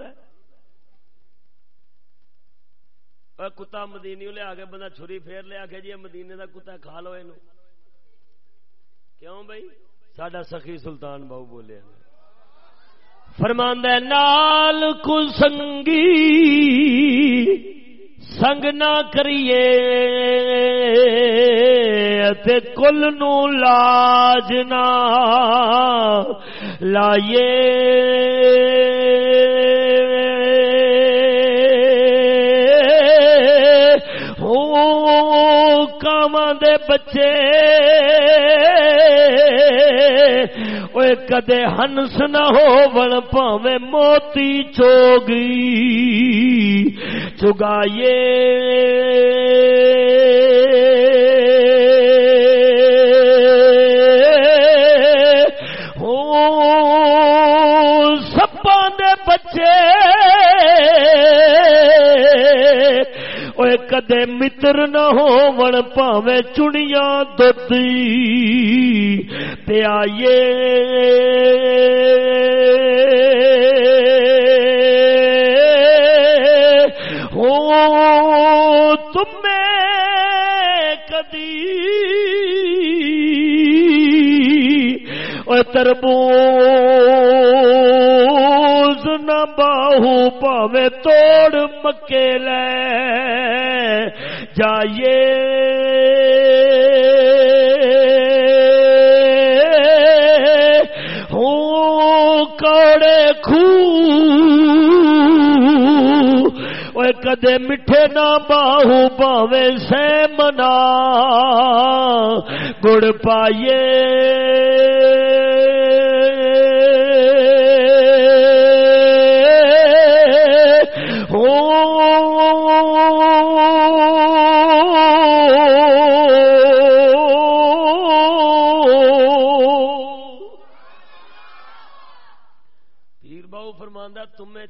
کتا مدینی لیا کے بندہ چھری پھیر لیا کہ جی مدینے دا کتا کھا لو یہ کیوں بھائی؟ سڈا سخی سلطان بہو بولے۔ فرماندہ نال کو سنگی سنگ نہ کریے کل نو لاج نہ لائیے دے بچے۔ کدے ہنس نہ ہو بن پاوے موتی چوگی۔ چگائیے۔ کدے متر نہ ہو پاوے چڑیاں دتی پیائیے ہو تمہیں کدی تربو باہو پاوے توڑ مکے لے۔ جائیے۔ کوڑے خو کدے میٹھے نہ باہو باوے سے منا۔ گڑ پائیے۔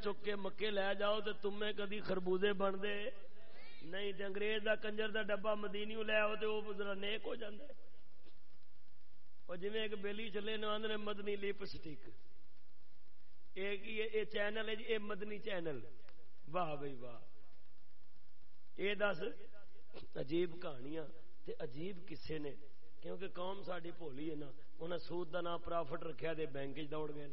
چک کے مکے لے جاؤ تو تمہیں کدی خربوزے بن دے۔ نہیں تے انگریز دا کنجر دا ڈبا مدینی لے آؤ تو ذرا نیک ہو جاندے۔ اور جی ایک بیلی چلے نو مدنی لپ سٹک یہ چینل ہے جی یہ مدنی چینل۔ واہ بھائی، واہ۔ یہ دس عجیب کہانیاں تے عجیب کسے نے۔ کیونکہ قوم ساری بھولی ہے نا انہیں سود کا نام پرافٹ رکھا دے بینک دوڑ گئے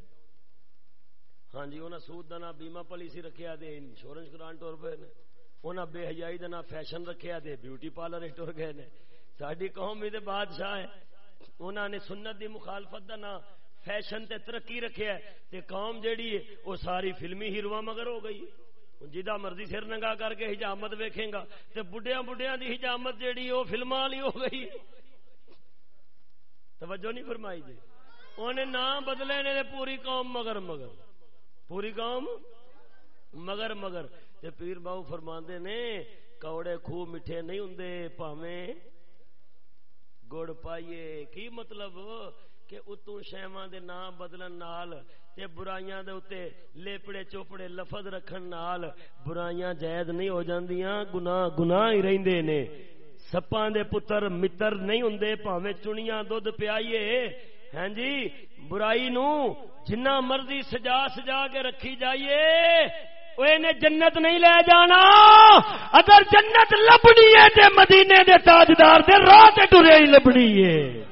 ہاں جی انہیں سود کا نام بیما پالیسی رکھا دے انشورنس کران ٹور پے نے۔ انہیں بے حجائی کا نام فیشن رکھا دے بیوٹی پارلر ٹر گئے نے۔ ساری قوم بھی بادشاہ ہے انہوں نے سنت دی مخالفت کا نام فیشن تے ترقی رکھے تے قوم جیڑی ہے وہ ساری فلمی ہیرو مگر ہو گئی۔ جا مرضی سر ننگا کر کے ہجامت ویکھے گا۔ تے بڑھیا بڑھیا دی ہجامت جیڑی وہ فلما والی ہو گئی۔ توجہ نہیں فرمائی جی۔ انہیں نام بدلے نے، پوری قوم مگر مگر۔ پوری قوم مگر مگر تے پیر باؤ فرما نے، کوڑے خوہ میٹھے نہیں ہوں پاویں گڑ پائیے۔ کی مطلب؟ کہ اتوں شہواں دے نام بدلن نال تے برائیاں دے اتے لیپڑے چوپڑے لفظ رکھن نال برائیاں جائز نہیں ہو جاندیاں، گناہ گناہ ہی رہندے نے۔ سپاں دے پتر متر نہیں ہوندے، پاویں چنیاں دودھ پیائیے۔ ہاں جی برائی نو جنہ مرضی سجا سجا کے رکھی جائیے جنت نہیں لے جانا۔ اگر جنت لبنی ہے تے مدینے دے تاجدار دے راہ تے ٹرے ہی لبنی ہے۔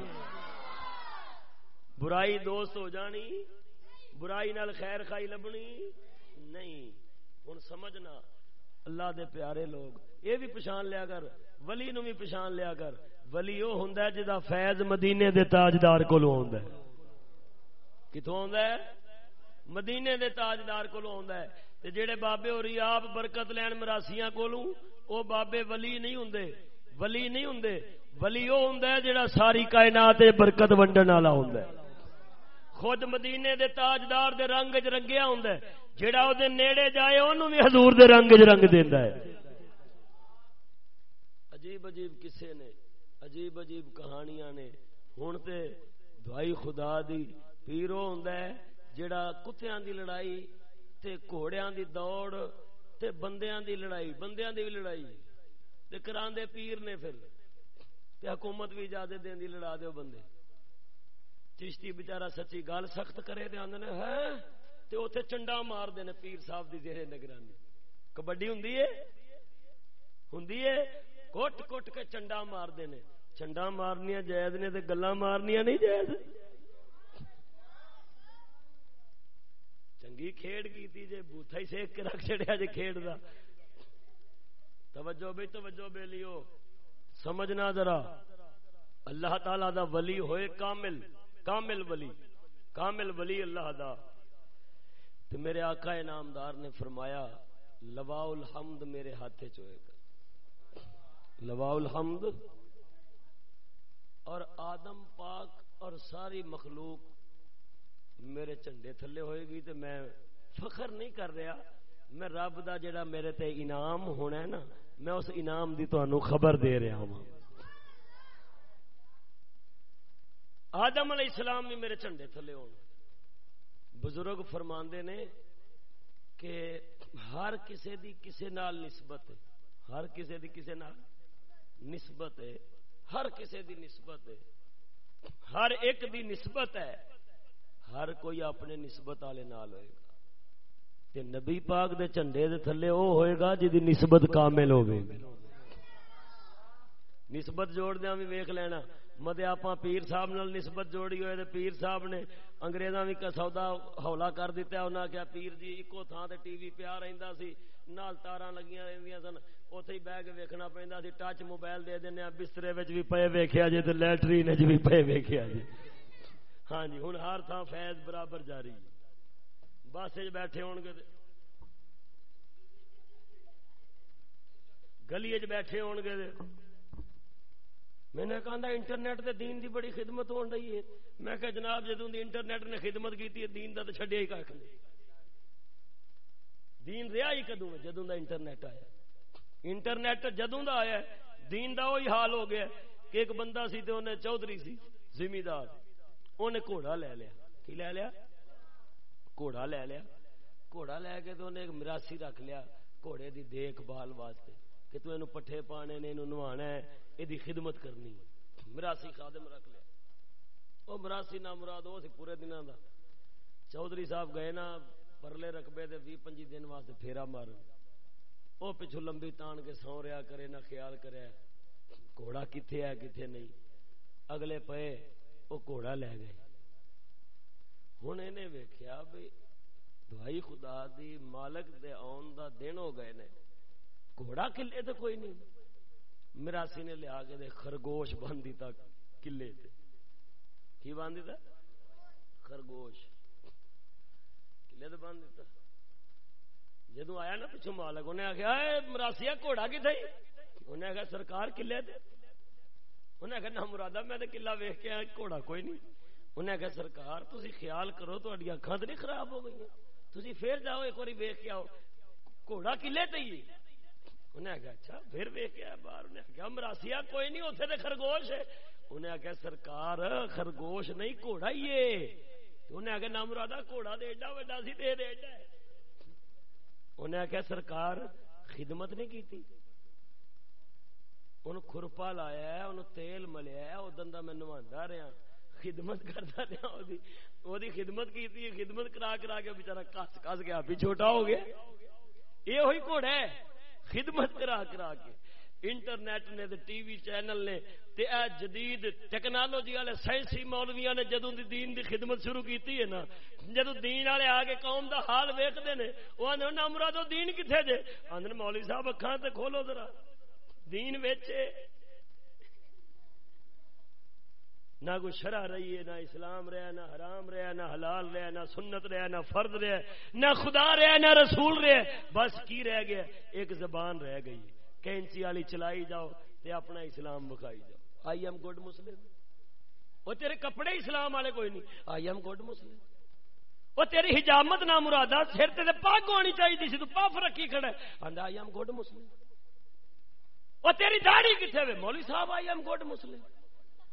برائی دوست ہو جانی، برائی نال خیر خائی لبنی۔ نہیں ہوں سمجھنا، اللہ دے پیارے لوگ، یہ بھی پچھان لیا کر، ولی نو بھی پچھان لیا کر۔ ولی وہ ہوں جا فیض مدینے دے تاجدار کو کتوں آ مدینے دے تاجدار کو آ جڑے بابے ہو رہی آپ برکت لین مراسیاں کولوں، او بابے ولی نہیں ہوں ولی نہیں ہوں ولی وہ ہوں جڑا ساری کائنات برکت ونڈن والا ہوں خود مدینے دے تاجدار دے رنگ چ رنگیا ہوں جڑا وہ نیڑے جائے انہوں بھی حضور دے رنگ چ رنگ دینا ہے۔ عجیب عجیب کسے نے۔ عجیب عجیب کہانیاں نے۔ ہوں تے دوائی خدا دی پیرو ہوں جڑا کتیاں دی لڑائی تے گھوڑیاں دی دوڑ تے بندیاں دی لڑائی، بندیاں دی بھی لڑائی۔ تے کران دے پیر نے پھر، تے حکومت بھی اجازت دین دی لڑا دیو بندے۔ چشتی بچارا سچی گل سخت کرے تے آندے ہے ہاں؟ تے اوتھے چنڈا مار دے نے پیر صاحب دی زیر نگرانی۔ کبڈی ہوندی ہے؟ ہوندی ہے؟ کوٹ کوٹ کے چنڈا مار دے نے چنڈا مارنیا جائز نے تے گلاں مارنیا نہیں جائز۔ چنگی کھیڑ کیتی جے، بوتھا ہی سیک کے رکھ چھڑیا جے کھیڑ دا۔ توجہ بے توجہ بے لیو۔ سمجھنا ذرا۔ اللہ تعالی دا ولی ہوئے کامل کامل ولی۔ کامل ولی اللہ دا۔ تو میرے آقا انعامدار نے فرمایا لوا الحمد میرے ہاتھ چوئے گا۔ لوا الحمد اور آدم پاک اور ساری مخلوق میرے چنڈے تھلے ہوئے گی تو میں فخر نہیں کر رہا۔ میں رب دا جڑا میرے تے انعام ہونا ہے نا، میں اس انعام دی تو خبر دے رہا ہوں آدم علیہ السلام بھی میرے جھنڈے تھلے ہو بزرگ فرماندے نے کہ ہر کسے دی کسے نال نسبت ہے۔ ہر کسے دی کسے نال نسبت ہے، ہر کسے دی نسبت ہے۔ ہر ایک دی نسبت ہے، ہر کوئی اپنے نسبت والے نال ہوئے گا۔ تے نبی پاک دے جھنڈے دے تھلے او ہوئے گا جی نسبت کامل ہوئے گی نسبت جوڑ دیا بھی ویخ لینا۔ مد آپ پیر صاحب نال نسبت جوڑی ہوئے تے پیر صاحب نے انگریزاں بھی سودا ہولا کر دیتا انہاں کیا پیر جی ایکو تھان تے ٹی وی پیا رہندا سی، نال تاراں لگیاں رہندیاں سن۔ اوتھے ہی بیٹھ کے ویکھنا پیندا سی ٹچ موبائل دے دینے بسترے بھی پئے ویکھیا جی تے لیٹرین بھی پئے ویکھیا جی ہاں جی ہن ہر تھان فیض برابر جاری بس بیٹھے ہون گے گلی بیٹھے ہون گے میں نے کہا انٹرنیٹ دے دین دی بڑی خدمت ہو رہی ہے میں کہ جناب جدوں دی انٹرنیٹ نے خدمت کی دین دا تو چڈیا ہی کھ دین رہا ہی کدوں جدوں دا انٹرنیٹ آیا انٹرنیٹ جدوں دا آیا دین دا وہی حال ہو گیا کہ ایک بندہ سی تو انہیں چودھری سی، زمیندار انہیں گھوڑا لے لیا۔ کی لے لیا؟ گھوڑا لے لیا۔ گھوڑا لے کے تو انہیں ایک مراسی رکھ لیا گھوڑے دی دیکھ بھال واسطے کہ تو اینو پٹھے پانے نے، اینو نوانا ہے یہ خدمت کرنی مراسی خادم رکھ لیا۔ وہ مراسی نہ مراد وہ پورے دن کا چودھری صاحب گئے نا، پرلے رقبے دے بھی پنجی دن واسطے پھیرا مار وہ پچھو لمبی تان کے سو رہا کرے، نہ خیال کرے۔ گھوڑا کتنے ہے کتنے نہیں۔ اگلے پے وہ گھوڑا لے گئے۔ ہوں انہیں ویخیا بھی دوائی خدا دی مالک دے آن دا دن ہو گئے نے۔ گھوڑا کلے تو کوئی نہیں۔ مراسی نے لیا کے دے خرگوش باندھی دیتا کلے تے۔ کی باندھ دیتا خرگوش۔ کلے تے باندھ دیتا جدو آیا نا پچھو مالک، انہیں آخیا مراسیا گھوڑا کی تھی انہیں آخیا، سرکار کلے تے انہیں آخیا، نہ مرادہ، میں تے کلا ویخ کے آیا، گھوڑا کوئی نہیں۔ انہیں آخیا، سرکار تھی خیال کرو تھی اکھان تو نہیں خراب ہو گئی تھی پھر جاؤ، ایک بار ویخ کے آؤ۔ گھوڑا کلے تے ہی انہیں آخیا اچھا پھر ویک باہر۔ انہیں آخیا مراسیا کوئی نہیں اتنے تو خرگوش ہے۔ انہیں آخیا، سرکار، خرگوش نہیں، گھوڑا ہی ہے۔ انہیں آخیا نام رادا گھوڑا دے ایڈا وڈا سی دے دے ایڈا انہیں آخیا سرکار خدمت نہیں کی ان خرپا لایا ان تیل ملیا ادن کا میں نوا رہا خدمت کرتا رہا وہ خدمت کی خدمت کرا کرا کے بچارا کس کس گیا بھی چھوٹا ہو گیا۔ یہ ہوئی گھوڑا ہے، خدمت کرا کرا کے۔ انٹرنیٹ نے ٹی وی چینل نے تے اے جدید ٹیکنالوجی والے سائنسی مولویا نے جدو دی دین دی خدمت شروع کیتی ہے نا جدو دین والے آ کے قوم دا حال ویکتے ہیں وہ آدھے نہ مرادو دین کتنے جے؟ آدھے مولوی صاحب اکھان تے کھولو ذرا۔ دین ویچے۔ نہ کوئی شرح رہی ہے، نہ اسلام رہا، نہ حرام رہا، نہ حلال رہا، نہ سنت رہا، نہ فرد رہا، نہ خدا رہا، نہ رسول رہا۔ بس کی رہ گیا؟ ایک زبان رہ گئی۔ کینچی والی چلائی جاؤ تے اپنا اسلام بکھائی جاؤ۔ I am good Muslim. وہ تیرے کپڑے اسلام والے کوئی نہیں۔ I am good Muslim. وہ تیری حجامت نہ مرادہ سر تے پگ ہونی چاہیے سی، تو پف رکھی کھڑا ہے۔ I am good Muslim. وہ تیری داڑھی کتنے وے؟ مولوی صاحب آئی ایم گڈ مسلم۔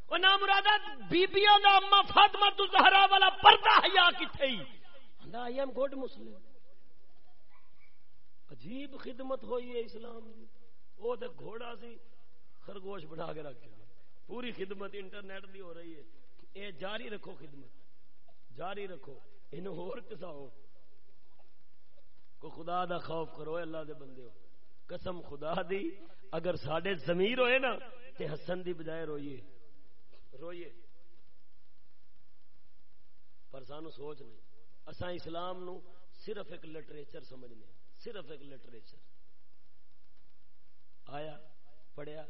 وہ نہ مرادہ بیبیوں دا اما فاطمہ تو زہرا والا پردہ حیا کتنے ہی؟ آئی ایم گڈ مسلم۔ عجیب خدمت ہوئی ہے اسلام کی وہ تو گھوڑا سی خرگوش بنا کے رکھ پوری خدمت انٹرنیٹ دی ہو رہی ہے اے جاری رکھو خدمت، جاری رکھو۔ ان ہو کو خدا دا خوف کرو اللہ دے بندے ہو۔ قسم خدا دی، اگر سڈے زمیر ہوئے نا تے حسن دی بجائے روئیے۔ روئیے۔ پر سانو سوچ نہیں۔ اسا اسلام نو صرف ایک لٹریچر سمجھنے صرف ایک لٹریچر۔ آیا، پڑھیا۔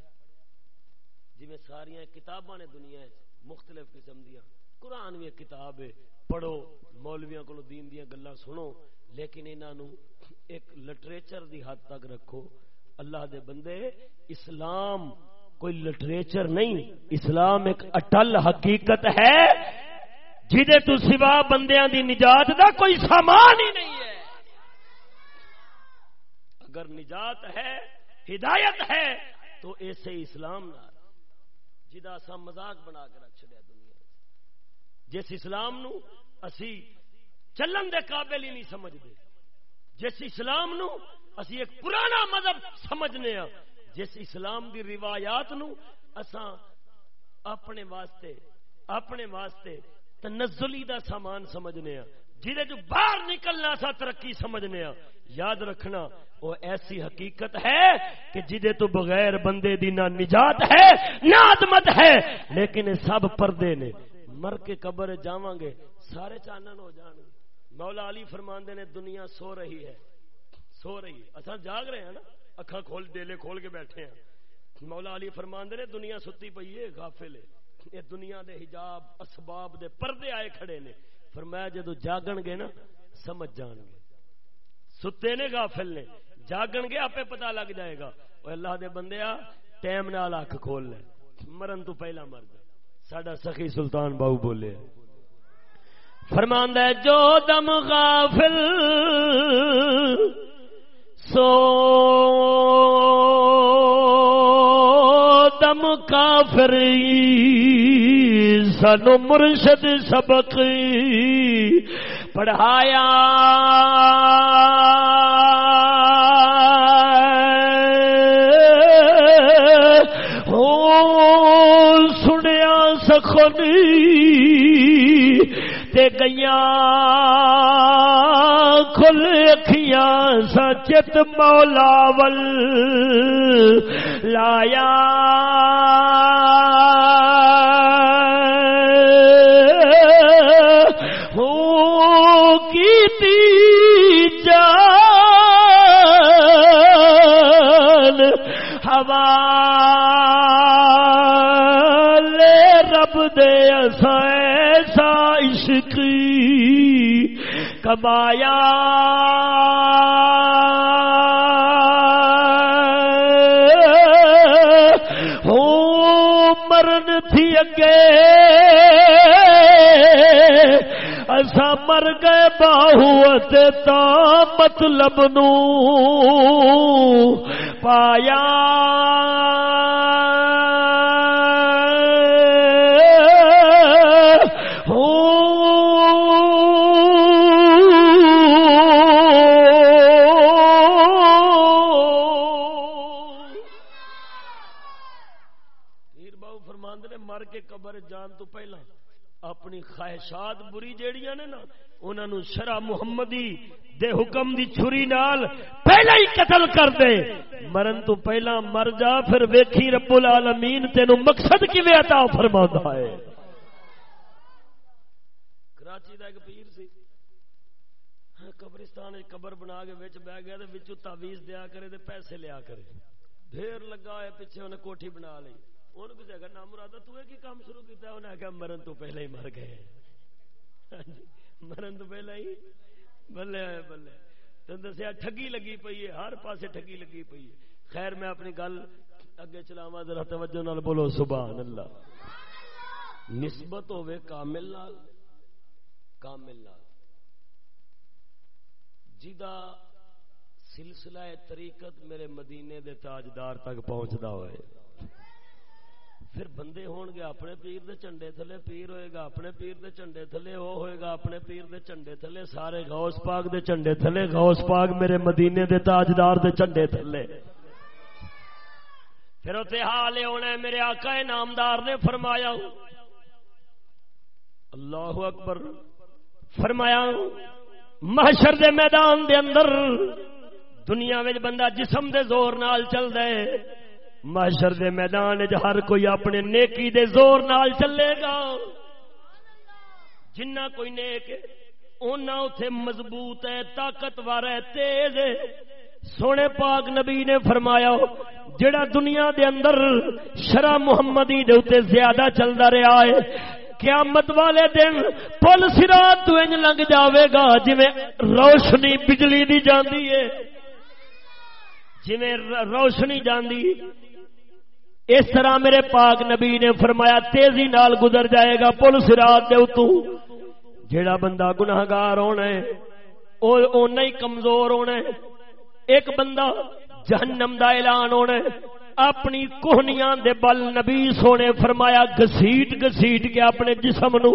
جی ساریا کتاباں نے دنیا مختلف قسم دیا قرآن بھی کتاب ہے، پڑھو مولویا کو دین دیا گلا سنو، لیکن انہوں ایک لٹریچر دی حد تک رکھو۔ اللہ دے بندے، اسلام کوئی لٹریچر نہیں، اسلام ایک اٹل حقیقت ہے جہے تو سوا بندیاں دی نجات دا کوئی سامان ہی نہیں ہے۔ اگر نجات ہے ہدایت ہے، تو ایسے اسلام نہ جدا سا مزاق بنا کے رکھ چڑیا دنیا جس اسلام نو اسی چلن دے قابل ہی نہیں سمجھتے جس اسلام نو اسی ایک پرانا مذہب سمجھنے ہاں۔ جس اسلام دی روایات نو اساں اپنے واسطے اپنے واسطے تنزلی دا سامان سمجھنے ہاں۔ جہے جو باہر نکلنا سا، ترقی سمجھنے ہاں یاد رکھنا، وہ ایسی حقیقت ہے کہ جہے تو بغیر بندے دی نہ نجات ہے، نہ عدمت ہے، لیکن سب پردے نے۔ مر کے قبر جاواں گے، سارے چانن ہو جان گے۔ مولا علی فرماندے نے، دنیا سو رہی ہے۔ سو رہی اصا جاگ رہے ہیں نا اکھا کھول، ڈیلے کھول کے بیٹھے ہیں۔ مولا علی فرمان دے دنیا ستی پئی ہے، غافل ہے۔ یہ دنیا دے حجاب، اسباب دے پردے آئے کھڑے نے۔ فرمایا جدو جاگن گے نا، سمجھ جان گے۔ ستے نے غافل نے۔ جاگن گے آپ پتا لگ جائے گا۔ وہ اللہ دے بندے آ ٹائم نال اکھ کھول لے۔ مرن تو پہلا مر جائے ساڈا سخی سلطان باؤ بولے۔ فرماندہ جو دم غافل، سو کافری سنو مرشد سبق پڑھایا۔ سنیا سخنی تے گیا کھل اکھیاں سچت مولا ول لایا ہوا رب دے ایسا کمایا مرن تھی اگے۔ ایسا مر گئے باہوت تا مطلب نو۔ پایا۔ اپنی خواہشات بری جیڑیاں نے نا انہاں نو شرع محمدی دے حکم دی چھری نال پہلا ہی قتل کر دے۔ مرن تو پہلا مر جا پھر ویکھی رب العالمین تینو مقصد کیویں عطا فرماتا ہے؟ کراچی دا ایک پیر سی۔ ہاں، قبرستان قبر بنا کے وچ بہ گیا تے وچوں تعویذ دیا کرے تے پیسے لیا کرے۔ ڈھیر لگا ہے پیچھے انہیں کوٹھی بنا لی۔ انہوں کسی اگر نام مرادہ تو ہے کی کام شروع کیتا ہے انہیں کہا مرن تو پہلے ہی مر گئے مرن تو پہلے ہی بلے آئے بلے تو دسیا ٹھگی لگی پئی ہے ہر پاسے ٹھگی لگی پئی ہے خیر میں اپنی گل اگے چلاوا ذرا توجہ نال بولو سبحان اللہ نسبت ہوے کامل نال کامل نال جدا سلسلہ طریقت میرے مدینے دے تاجدار تک پہنچدا ہوئے پھر بندے ہون گے، اپنے پیر دے چنڈے تھلے پیر ہوئے گا، اپنے پیر دے چنڈے تھلے وہ ہوئے گا، اپنے پیر دے چنڈے تھلے سارے غوث پاک دے چنڈے تھلے، غوث پاک میرے مدینے دے تاجدار دے چنڈے تھلے۔ پھر اتنے حال ہونا میرے آقا نامدار نے فرمایا اللہ اکبر فرمایا محشر دے میدان دے اندر دنیا میں بندہ جسم دے زور نال چل دے محشر دے میدان چ ہر کوئی اپنے نیکی دے زور نال چلے گا۔ جنہ کوئی نیک اونا اتے مضبوط ہے، طاقتور ہے، تیز ہے۔ سونے پاک نبی نے فرمایا، جڑا دنیا دے اندر شرع محمدی دے اتے زیادہ چلتا رہا ہے، قیامت والے دن پل سرات تو انج لنگ جاوے گا جی روشنی بجلی دی جاندی ہے۔ جی روشنی جاندی اس طرح میرے پاک نبی نے فرمایا، تیزی نال گزر جائے گا پل سرات دے اتو جیڑا بندہ گناہگار ہونا ہے، او ہی کمزور ہونا ہے۔ ایک بندہ جہنم دا اعلان ہونا ہے۔ اپنی کوہنیاں دے بل نبی سونے فرمایا گسیٹ گسیٹ کے اپنے جسم نو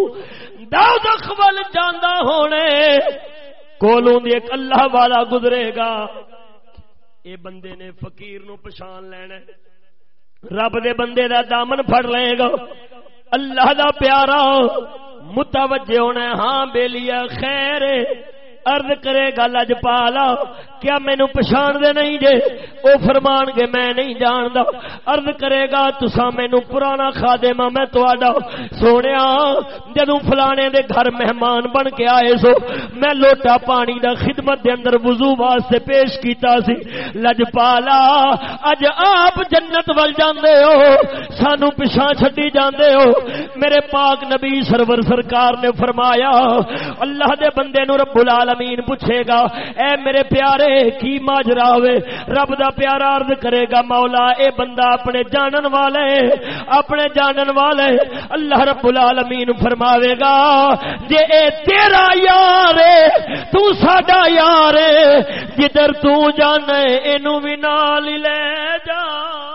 دوزخ ول جاندا ہونے کولوں دی ایک اللہ والا گزرے گا۔ اے بندے نے فقیر نو پہچان لینا رب دے بندے دا دامن پھڑ لے گا۔ اللہ دا پیارا متوجہ ہونا ہاں بے لیا خیر۔ ارد کرے گا لج پالا کیا مینو پچھان دے نہیں جے؟ او فرمان گے، میں نہیں جاندا ارد کرے گا تسا مینو پرانا کھا دے ماں میں تواڈا سونیا، جدوں فلانے دے گھر مہمان بن کے آئے سو، میں لوٹا پانی دا خدمت دے اندر وضو واسطے پیش کیتا سی۔ لج پالا اج آپ جنت ول جاندے ہو، سانو پچھا چھڈی جاندے ہو۔ میرے پاک نبی سرور سرکار نے فرمایا، اللہ دے بندے نو رب العالمین العالمین پوچھے گا، اے میرے پیارے، کی ماجرا ہوئے؟ رب دا پیارا عرض کرے گا، مولا، اے بندہ اپنے جانن والے، اپنے جانن والے، اللہ رب العالمین فرماوے گا، جے اے تیرا یار تو ساڈا یار جدھر تو جانے، اینو بھی نال لے جا۔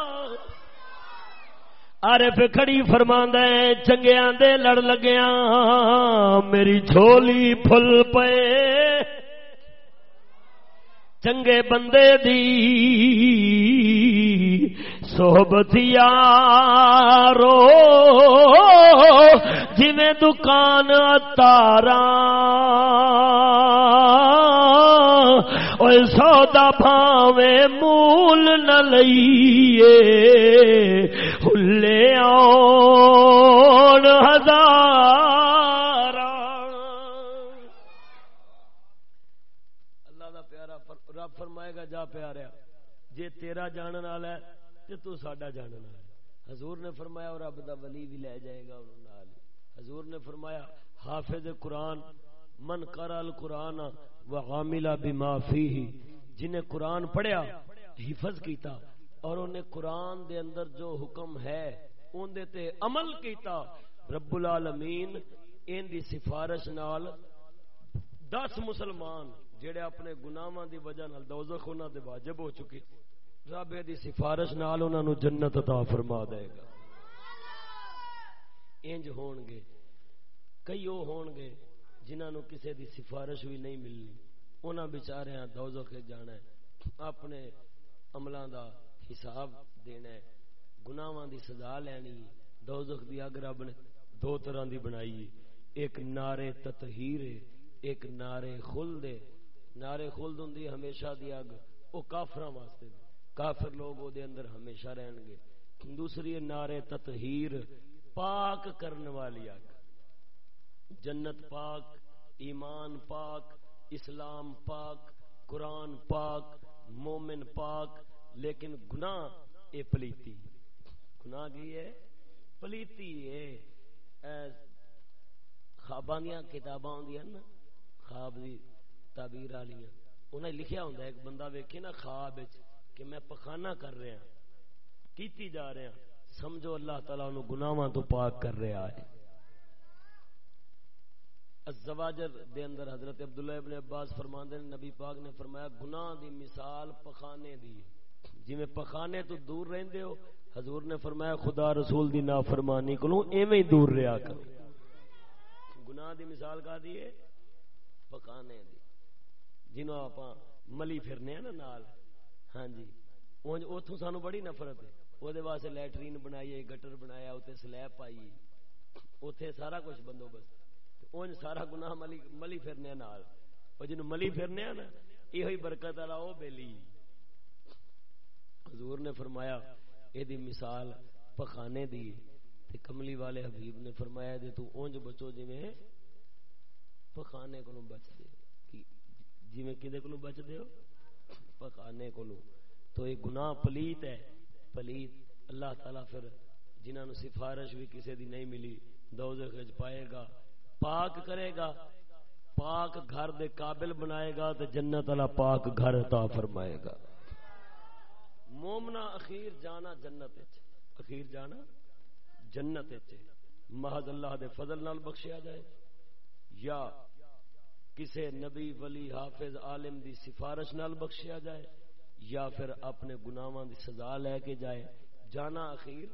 عارف کھڑی فرماند چنگیا دے لڑ لگیا میری جھولی پھل پے چنگے بندے دی صحبت یارو جی دکان تارا سودا بھاوے مول نہ لئیے ہلے آن ہزار اللہ دا پیارا رب فرمائے گا جا پیارا جے تیرا جانن والا ہے تے تو ساڈا جانن والا ہے حضور نے فرمایا اور رب دا ولی بھی لے جائے گا انہوں نال حضور نے فرمایا حافظ قرآن من قرأ القرآن وعامل بما فیہ، جنہیں قرآن پڑھیا، حفظ کیتا، اور انہیں قرآن دے اندر جو حکم ہے ان دے تے عمل کیتا، رب العالمین ان دی سفارش نال دس مسلمان جڑے اپنے گناواں دی وجہ نال دوزخ انہاں دے واجب ہو چکے، رب دی سفارش نال انہاں نو جنت عطا فرما دے گا۔ انج ہون گے کئی او ہون گے جنہاں نو کسے دی سفارش بھی نہیں ملنی، انہاں بیچاریاں دوزخ جانا ہے، اپنے عملاں دا حساب دینا گناواں دی سزا لینی دوزخ دی اگ رب نے دو طرح دی بنائی ایک نارے تطہیر ایک نارے خلد نارے خلد ہوں ہمیشہ دی اگ وہ کافر واسطے کافر لوگ وہ دے اندر ہمیشہ رہن گے۔ دوسری نارے تطہیر، پاک کرنے والی اگ۔ جنت پاک، ایمان پاک، اسلام پاک، قرآن پاک، مومن پاک، لیکن گناہ اے پلیتی۔ گناہ کی ہے؟ پلیتی ہے۔ خواباں دیا کتاباں آدی نا، خواب دی تعبیر والی انہیں لکھیا ہوں ایک بندہ ویکھے نا خواب کہ میں پخانہ کر رہا ہاں، کیتی جا رہا ہاں۔ سمجھو اللہ تعالیٰ انہوں گناواں تو پاک کر رہا ہے۔ الزواجر دے اندر حضرت عبداللہ ابن عباس فرماندے نے، نبی پاک نے فرمایا، گناہ دی مثال پخانے دی جی میں پخانے تو دور رہندے ہو، حضور نے فرمایا، خدا رسول دی نافرمانی کو ایویں ہی دور رہا کرو گناہ دی مثال کا دی ہے؟ پکانے دی۔ جنہوں آپ ملی پھرنے ہیں نا نال۔ ہاں جی۔ اتوں سانو بڑی نفرت ہے۔ وہ واسطے لیٹرین بنائی، گٹر بنایا اتنے سلیب پائی۔ اتے سارا کچھ بندوبست۔ اونج سارا گناہ ملی ملی پھرنے نال۔ وہ جنوں ملی پھرنے نا یہ برکت والا وہ بیلی۔ حضور نے فرمایا یہ مثال پخانے دی، تے کملی والے حبیب نے فرمایا دے تو اونج بچو جی میں پخانے کو بچ دے جی میں کدے کو بچ دے پخانے کو تو یہ گناہ پلیت ہے۔ پلیت اللہ تعالیٰ پھر جنہوں نے سفارش بھی کسی دی نہیں ملی دوزے خج پائے گا۔ پاک کرے گا، پاک گھر دے قابل بنائے گا تو جنت والا پاک گھر عطا فرمائے گا۔ مومنا اخیر جانا جنت اخیر جانا جنت محض اللہ دے فضل نال بخشیا جائے۔ یا کسے نبی، ولی، حافظ، عالم دی سفارش نال بخشیا جائے۔ یا پھر اپنے گناواں دی سزا لے کے جائے۔ جانا اخیر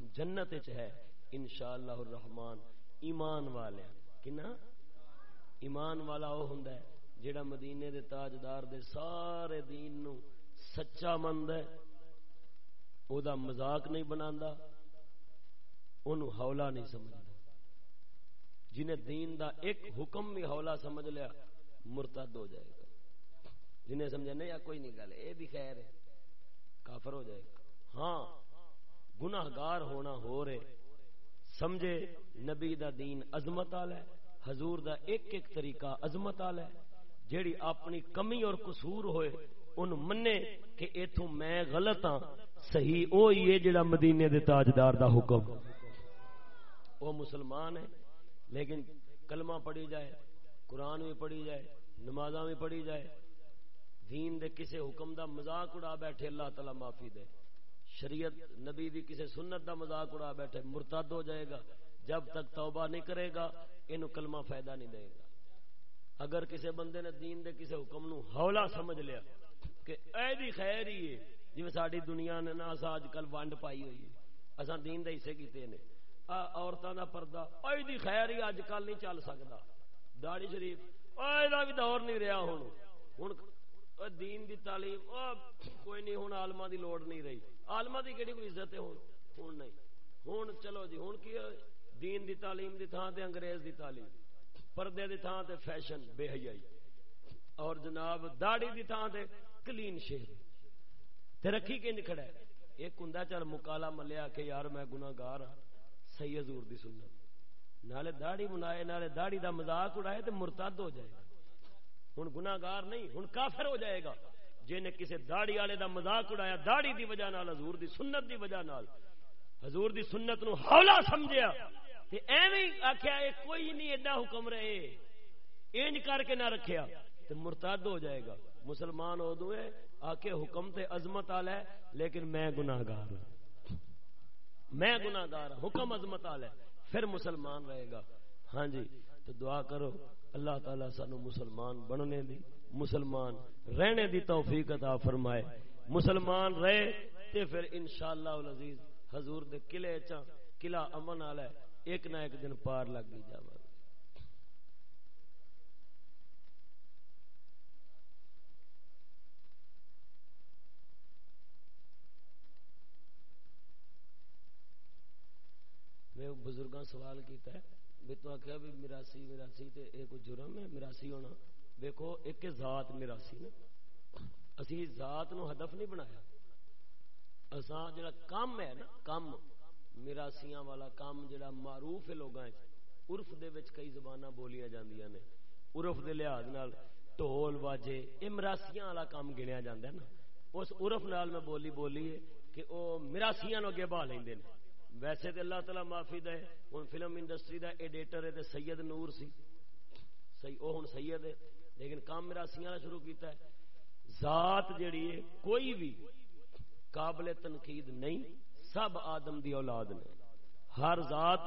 جنت ہے، انشاءاللہ الرحمن، ایمان والے۔ کنا؟ ایمان والا وہ ہوں جڑا مدینے دے تاجدار دے سارے دین نو سچا مند ہے، او دا مزاق نہیں بنا ہولا نہیں سمجھتا جنہیں دین دا ایک حکم بھی ہولا سمجھ لیا، مرتد ہو جائے گا۔ جنہیں سمجھا، نہیں یا کوئی نہیں گل یہ بھی خیر ہے، کافر ہو جائے گا۔ ہاں گناہ گار ہونا ہو رہے۔ سمجھے، نبی دا دین عظمت آل ہے، حضور دا ایک ایک طریقہ عظمت آل ہے۔ جیڑی اپنی کمی اور قصور ہوئے، ان منے کہ ایتھوں میں غلط ہاں۔ صحیح او ہے جڑا مدینے دے تاجدار دا حکم۔ وہ مسلمان ہے لیکن کلمہ پڑھی جائے، قرآن بھی پڑھی جائے، نمازاں بھی پڑھی جائے۔ دین دے کسے حکم دا مذاق اڑا بیٹھے، اللہ تعالی معافی دے۔ شریعت نبی دی کسے سنت دا مذاق اڑا بیٹھے، مرتد ہو جائے گا، جب تک توبہ نہیں کرے گا اینو کلمہ فائدہ نہیں دے گا۔ اگر کسے بندے نے دین دے کسے حکم نو ہولا سمجھ لیا کہ اے دی خیر ہی ہے جی ساری دنیا نے نا اج کل ونڈ پائی ہوئی ہے اصا دین دے حصے کیتے نے۔ عورتوں کا پردہ اے دی خیر ہی اج کل نہیں چل سکتا داڑی شریف بھی دور نہیں رہا ہوں ہوں دین دی تعلیم کوئی نہیں ہوں آلما دی لوڑ نہیں رہی۔ آلما دی کہڑی کوئی عزت ہے؟ ہوں ہوں نہیں۔ ہوں چلو جی ہوں کی دین دی تعلیم دی تھان تے انگریز دی تعلیم۔ پردے دی تھان تے فیشن، بے حیائی۔ اور جناب داڑی دی تھان تے کلین شیر۔ تے رکھی کنج کھڑا ہے۔ ایک ہوں چل مکالا ملیا کہ یار میں گناگار ہاں۔ سی حضور دی سنت۔ نالے داڑی منائے نالے داڑی دا مذاق اڑائے تو مرتد ہو جائے گا۔ ہوں گناگار نہیں ہوں کافر ہو جائے گا۔ جن کسی داڑی والے دا مذاق اڑایا داڑی دی وجہ نال، حضور دی سنت دی وجہ نال۔ حضور دی سنت نو ہولا سمجھیا۔ تے ایویں آخیا یہ کوئی نہیں، ایڈا حکم رہے۔ اینج کر کے نہ رکھیا۔ تے مرتد ہو جائے گا۔ مسلمان ادو ہے آ کے حکم تے عظمت آل ہے، لیکن میں گناگار ہوں۔ میں گناگار ہوں، حکم عظمت آل ہے۔ پھر مسلمان رہے گا۔ ہاں جی تو دعا کرو، اللہ تعالی سانو مسلمان بننے دی۔ مسلمان رہنے دی توفیق عطا فرمائے۔ مسلمان رہے تے پھر انشاءاللہ العزیز حضور دے قلعے چا قلعہ امن والا ہے، ایک نہ ایک دن پار لگ گئی جاوا بزرگاں سوال کیتا ہے بھی تو آخیا بھی مراسی مراسی تے اے کوئی جرم ہے مراسی ہونا۔ دیکھو، ایک ذات مراسی نا۔ اسی ذات نو ہدف نہیں بنایا۔ اساں جڑا کام ہے نا کام مراسیاں والا کام جڑا معروف ہے لوگاں عرف دے وچ کئی زباناں بولیاں جاندیاں نے۔ عرف دے لحاظ نال ٹول واجے یہ مراسیاں والا کام گنیا جاندہ ہے نا۔ اس عرف نال میں بولی بولی ہے کہ وہ مراسیاں نو اگے بہا لیندے نے۔ ویسے تے اللہ تعالی معافی دے۔ ہن فلم انڈسٹری دا ایڈیٹر ہے تے سید نور سی۔ صحیح، او ہن سید ہے۔ لیکن کام مراسیاں والا شروع کیتا ہے۔ ذات جڑی ہے، کوئی بھی قابل تنقید نہیں، سب آدم دی اولاد نے۔ ہر ذات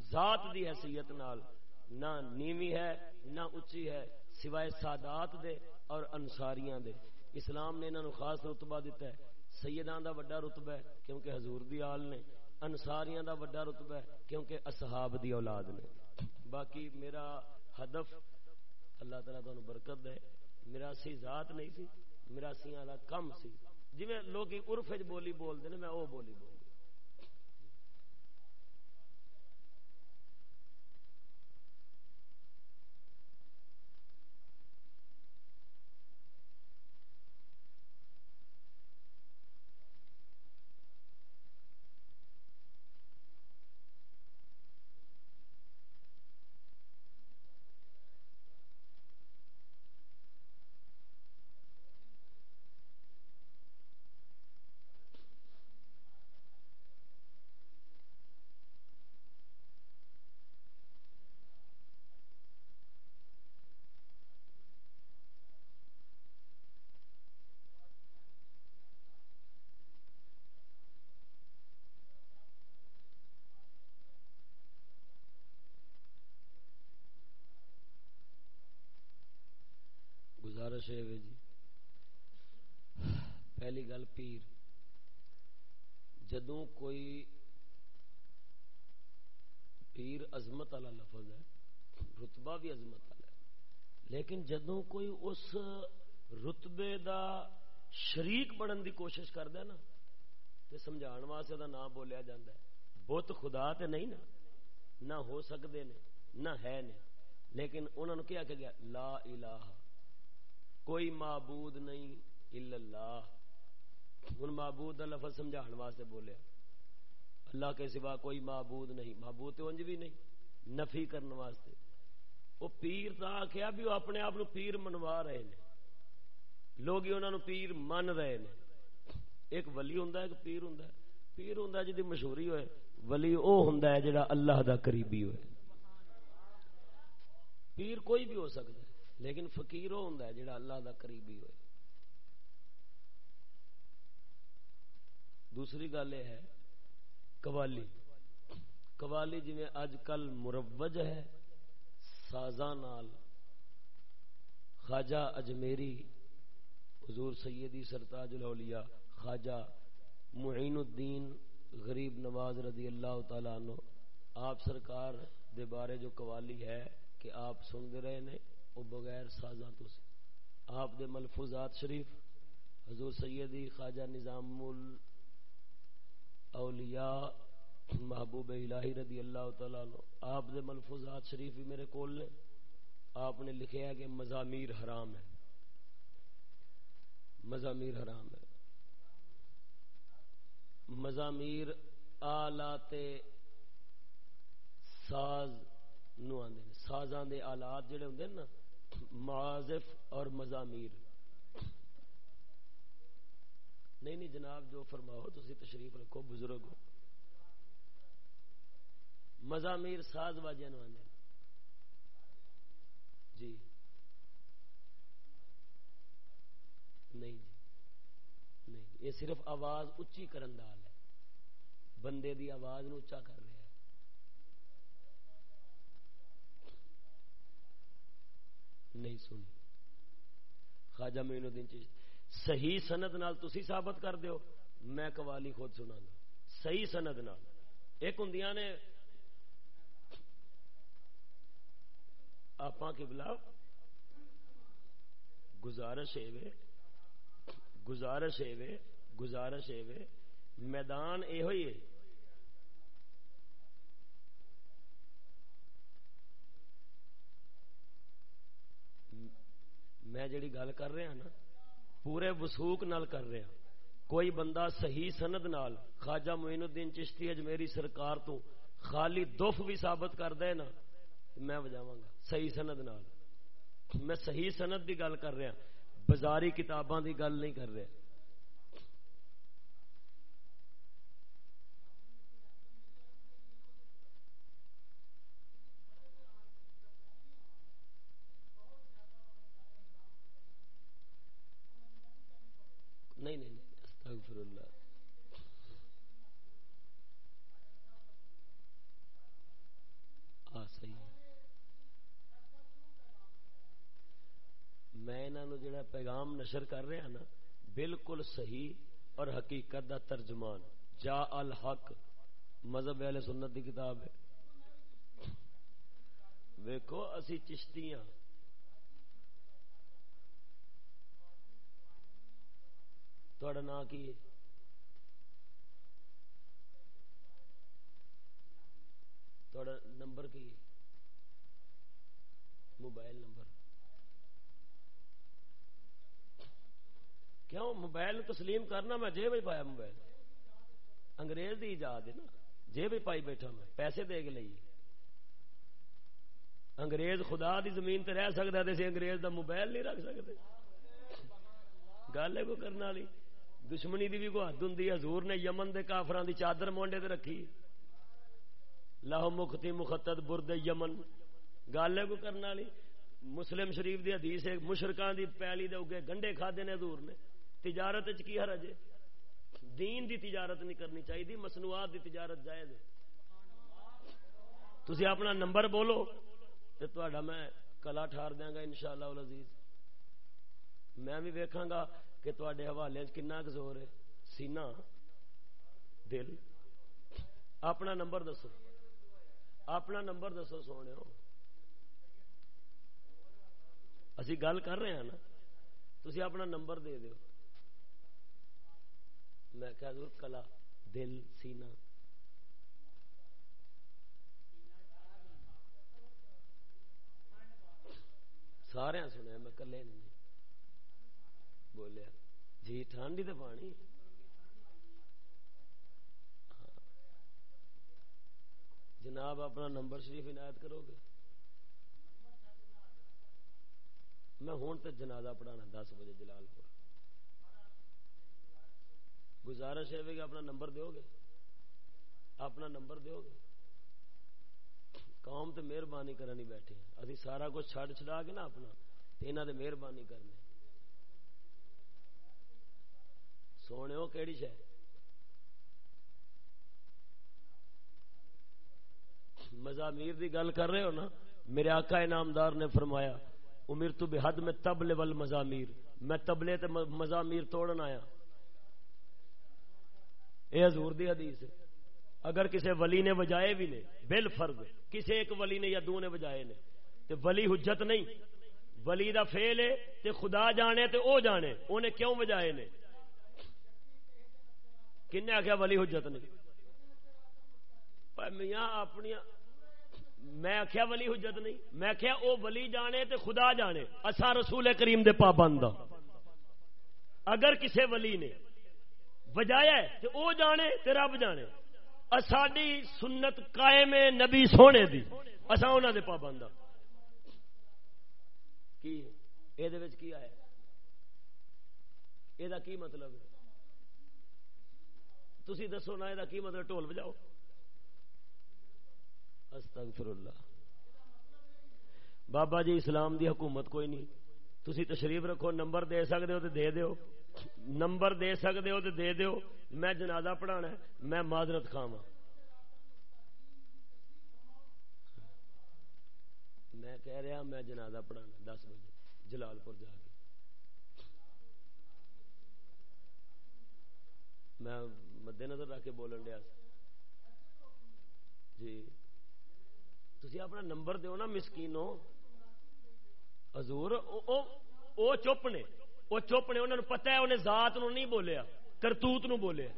ذات دی حیثیت نال نہ نیوی ہے، نہ اچھی ہے، سوائے سادات دے اور انصاریاں دے۔ اسلام نے انہوں خاص رتبہ دیتا ہے۔ سیدان دا وڈا رتبہ ہے کیونکہ حضور دی آل نے۔ انصاریاں دا وڈا رتبہ ہے کیونکہ اصحاب دی اولاد نے۔ باقی میرا ہدف اللہ تعالیٰ تمہیں برکت دے۔ میراسی ذات نہیں سی مراسیاں والا کم سی۔ جی لوگ عرف بولی بولتے ہیں میں وہ بولی بول گزارش ہے جی۔ پہلی گل پیر، جدوں کوئی پیر عظمت والا لفظ ہے، رتبہ بھی عظمت والا ہے، لیکن جدوں کوئی اس رتبے دا شریک بڑھن دی کوشش کرتا ہے نا تو سمجھا واسطے دا نام بولیا جاتا ہے۔ بت خدا تے نہیں نا، نہ ہو سکتے نے، نہ ہے نے، لیکن انہوں نے کیا کہ گیا؟ لا الہ۔ کوئی معبود نہیں الا اللہ۔ ہوں معبود کا لفظ سمجھا واسطے بولیا اللہ کے سوا کوئی معبود نہیں۔ معبود تو انج بھی نہیں، نفی کرنے واسطے۔ وہ پیر تو آخیا بھی وہ اپنے آپ پیر منوا رہے ہیں لوگ انہوں پیر من رہے ہیں ایک ولی ہوں ایک پیر ہوں پیر ہوں جی مشہوری ہوئے، ولی وہ ہوں جا اللہ دا قریبی ہوئے۔ پیر کوئی بھی ہو سکتا لیکن فقیر وہ ہوں جڑا اللہ دا قریبی ہوئے۔ دوسری گل یہ ہے، قوالی۔ قوالی جی اج کل مروج ہے، سازاں نال خواجہ اجمیری، حضور سیدی سرتاج الاولیاء، خواجہ معین الدین غریب نواز رضی اللہ تعالیٰ عنہ، آپ سرکار دے بارے جو قوالی ہے کہ آپ سن رہے ہیں وہ بغیر سازاں تو سے آپ دے ملفوظات شریف، حضور سیدی خواجہ نظام اولیاء محبوب الہی رضی اللہ تعالیٰ آپ دے ملفوظات شریف بھی میرے کول نے۔ آپ نے لکھا ہے کہ مزامیر حرام ہے مزامیر حرام ہے مزامیر آلات ساز نو آدھے سازاں دے آلات جڑے ہوں نا معازف اور مزامیر نہیں نہیں جناب، جو فرماؤ تھی تشریف رکھو، بزرگ ہو۔ مزامیر ساز واجے نوانے جی۔ نہیں جی نہیں، یہ صرف آواز اچھی کرن دال ہے۔ بندے دی آواز نو اچا کر رہے نہیں سنی۔ خواجہ مین الدین چیز صحیح سند نال تسی ثابت کر دیو، میں قوالی خود سنا گا صحیح سند نال۔ ایک ہوں نے آپ کی بلا گزارش ہے گزارش ہے گزارش ہے میدان یہ ہوئی ہے۔ میں جڑی گل کر رہا نا، پورے وسوک نال کر رہا۔ کوئی بندہ صحیح سند نال، خواجہ معین الدین چشتی اجمیری سرکار تو خالی دف بھی ثابت کر دے نا، میں بجاواں گا، صحیح سند نال۔ میں صحیح سند دی گل کر رہا، بازاری کتاباں دی گل نہیں کر رہا نہیں نہیں استغفر اللہ صحیح میں انہوں جڑا پیغام نشر کر رہا نا، بالکل صحیح اور حقیقت دا ترجمان۔ جا الحق، مذہب والے سنت دی کتاب ہے۔ ویکو اسی چشتیاں تھوڑا نام کی تھوڑا نمبر کی موبائل نمبر۔ کیوں موبائل تسلیم کرنا میں جے بھی پایا موبائل۔ انگریز دی ایجاد ہے نا۔ جے بھی پائی بیٹھا میں، پیسے دے کے لئیے انگریز خدا دی زمین تے رہ سکتا ہے انگریز دا موبائل نہیں رکھ سکتے گل ہے کو کرنے والی۔ دشمنی دی بھی کو حد ہوں حضور نے یمن دے کافران دی چادر مونڈے تے رکھی۔ لاہو مختی مخطط برد یمن۔ گل ہے کو کرنے والی۔ مسلم شریف دی حدیث ہے مشرکان دی پیلی دے اگے گنڈے کھادے نے حضور نے۔ تجارت چ کی حرج ہے دین دی تجارت نہیں کرنی چاہیے مصنوعات دی تجارت جائز ہے۔ تسی اپنا نمبر بولو تو تا میں کلا ٹھار دیا گا ان شاء اللہ عزیز میں بھی ویکھاں گا کہ تے حوالے کنا کنا زور ہے۔ سینا، دل، اپنا نمبر دسو۔ اپنا نمبر دسو سونے اسی گل کر رہے ہیں نا؟ تھی اپنا نمبر دے دیو۔ میں کہا دور کلا، دل سینا سارے سنیا، میں کلے نہیں جی۔ بولیا جی ٹھنڈی تو پانی۔ جناب، اپنا نمبر شریف عنایت کرو گے۔ میں ہوں تو جنازہ پڑھانا دس بجے جلال پور۔ گزارش ہے کہ اپنا نمبر دو گے۔ اپنا نمبر دو گے۔ قوم تو مہربانی کرنی بیٹھے ابھی سارا کچھ چڈ چڑا کے نا اپنا یہاں مہربانی کرنے۔ سونے کہڑی شہ مزامیر دی گل کر رہے ہو نا؟ میرے آقا انعامدار نے فرمایا امیر تو بے حد میں تبلے ول مزامیر۔ میں تبلے تے مزامیر توڑن آیا۔ اے حضور دی حدیث ہے۔ اگر کسی ولی نے وجائے بھی نے، بل فرض کسی ایک ولی نے یا دو نے وجائے نے۔ تے ولی حجت نہیں۔ ولی دا فیل ہے تے خدا جانے تے او جانے۔ انہیں کیوں وجائے نے؟ کن آخیا ولی حجت نہیں؟ میاں اپنی میں آخیا ولی حجت نہیں۔ میں آخیا او ولی جانے تے خدا جانے۔ اصا رسول کریم دے پابند ہاں۔ اگر کسے ولی نے وجایا تے او جانے تے رب جانے۔ ساری سنت قائم نبی سونے دی۔ اصا انہوں دے پابند ہاں۔ کی یہ آیا یہ کی مطلب ہے؟ تھی دسو نا یہ مطلب ٹول بجاؤ۔ استغفر اللہ بابا جی اسلام دی حکومت کوئی نہیں۔ تھی تشریف رکھو، نمبر دے سکتے ہو تو دے دیو۔ نمبر دے سکتے ہو تو دے دیو میں جنازہ پڑھانا ہے میں معذرت کھاوا میں کہہ رہا میں جنازہ پڑھانا دس بجے جلال پور جا کے۔ میں مد نظر رکھ کے بولن دیا جی تھی اپنا نمبر دو نا مسکینو حضور او, او, او چپ نے۔ وہ چپ نے انہوں نے پتا ہے، انہیں ذات نو نہیں بولیا، کرتوت نو بولیا۔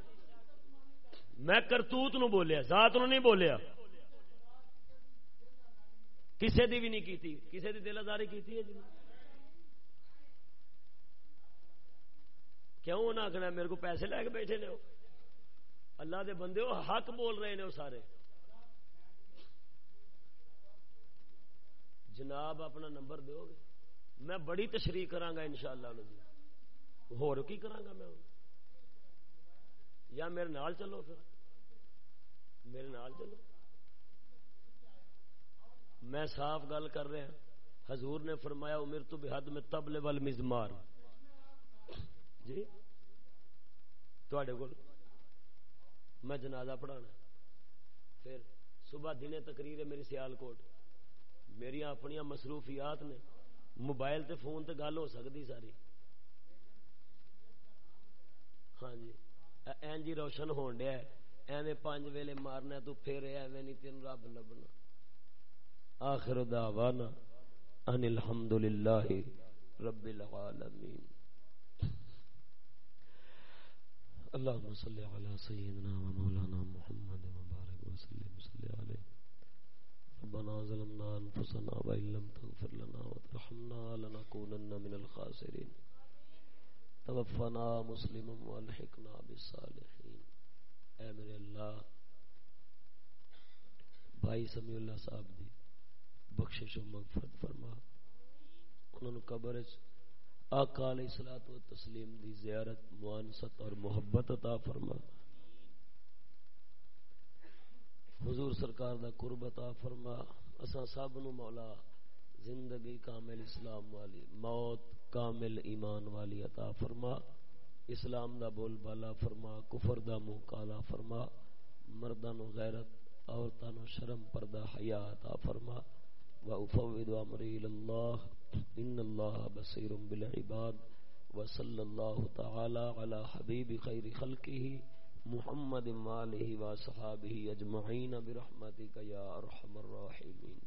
میں کرتوت نو بولیا، ذات نو نہیں بولیا۔ کسے دی بھی نہیں کی کسے دی دل آزاری کی ہے جی؟ کیوں نہ آخنا میرے کو پیسے لے کے بیٹھے نے اللہ دے بندے ہو حق بول رہے ہیں سارے۔ جناب، اپنا نمبر دو گے؟ میں بڑی تشریح کرا گا ان شاء اللہ ہو کرا میں یا میرے نال چلو پھر۔ میرے نال چلو۔ میں صاف گل کر رہا حضور نے فرمایا امیر تو بحد میں تبلے وال مزمار۔ جی؟ تھوڑے کو میں جنازہ پڑھانا۔ پھر صبح دنے تقریر ہے میری سیال کوٹ۔ میری اپنی مصروفیات نے موبائل تے فون تے گل ہو سکتی ساری۔ ہاں جی۔ این جی روشن ہون ڈیا ایویں پانچ ویلے مارنا تو پھر ایویں نہیں تین رب لبنا۔ آخر دعوانا ان الحمد للہ رب العالمین۔ اللهم صل على سيدنا ومولانا محمد وبارك وسلم صل عليه ربنا ظلمنا انفسنا وان لم تغفر لنا وترحمنا لنكونن من الخاسرين. توفنا مسلما والحقنا بالصالحين. اے میرے اللہ، بھائی سمیع اللہ صاحب دی بخشش و مغفرت فرما۔ انہوں نے قبر آقا علیہ الصلوۃ والتسلیم دی زیارت موانست اور محبت عطا فرما۔ حضور سرکار دا قرب عطا فرما، اساں سب نو مولا، زندگی کامل اسلام والی، موت کامل ایمان والی عطا فرما۔ اسلام دا بول بالا فرما، کفر دا منہ کالا فرما۔ مردان و غیرت عورتوں شرم پردہ حیا عطا فرما۔ وأفوض أمري إلى الله، إن الله بصير بالعباد۔ وصلى الله تعالى على حبيب خير خلقه۔ محمد وآله وصحابه أجمعين برحمتك يا ارحم الراحمين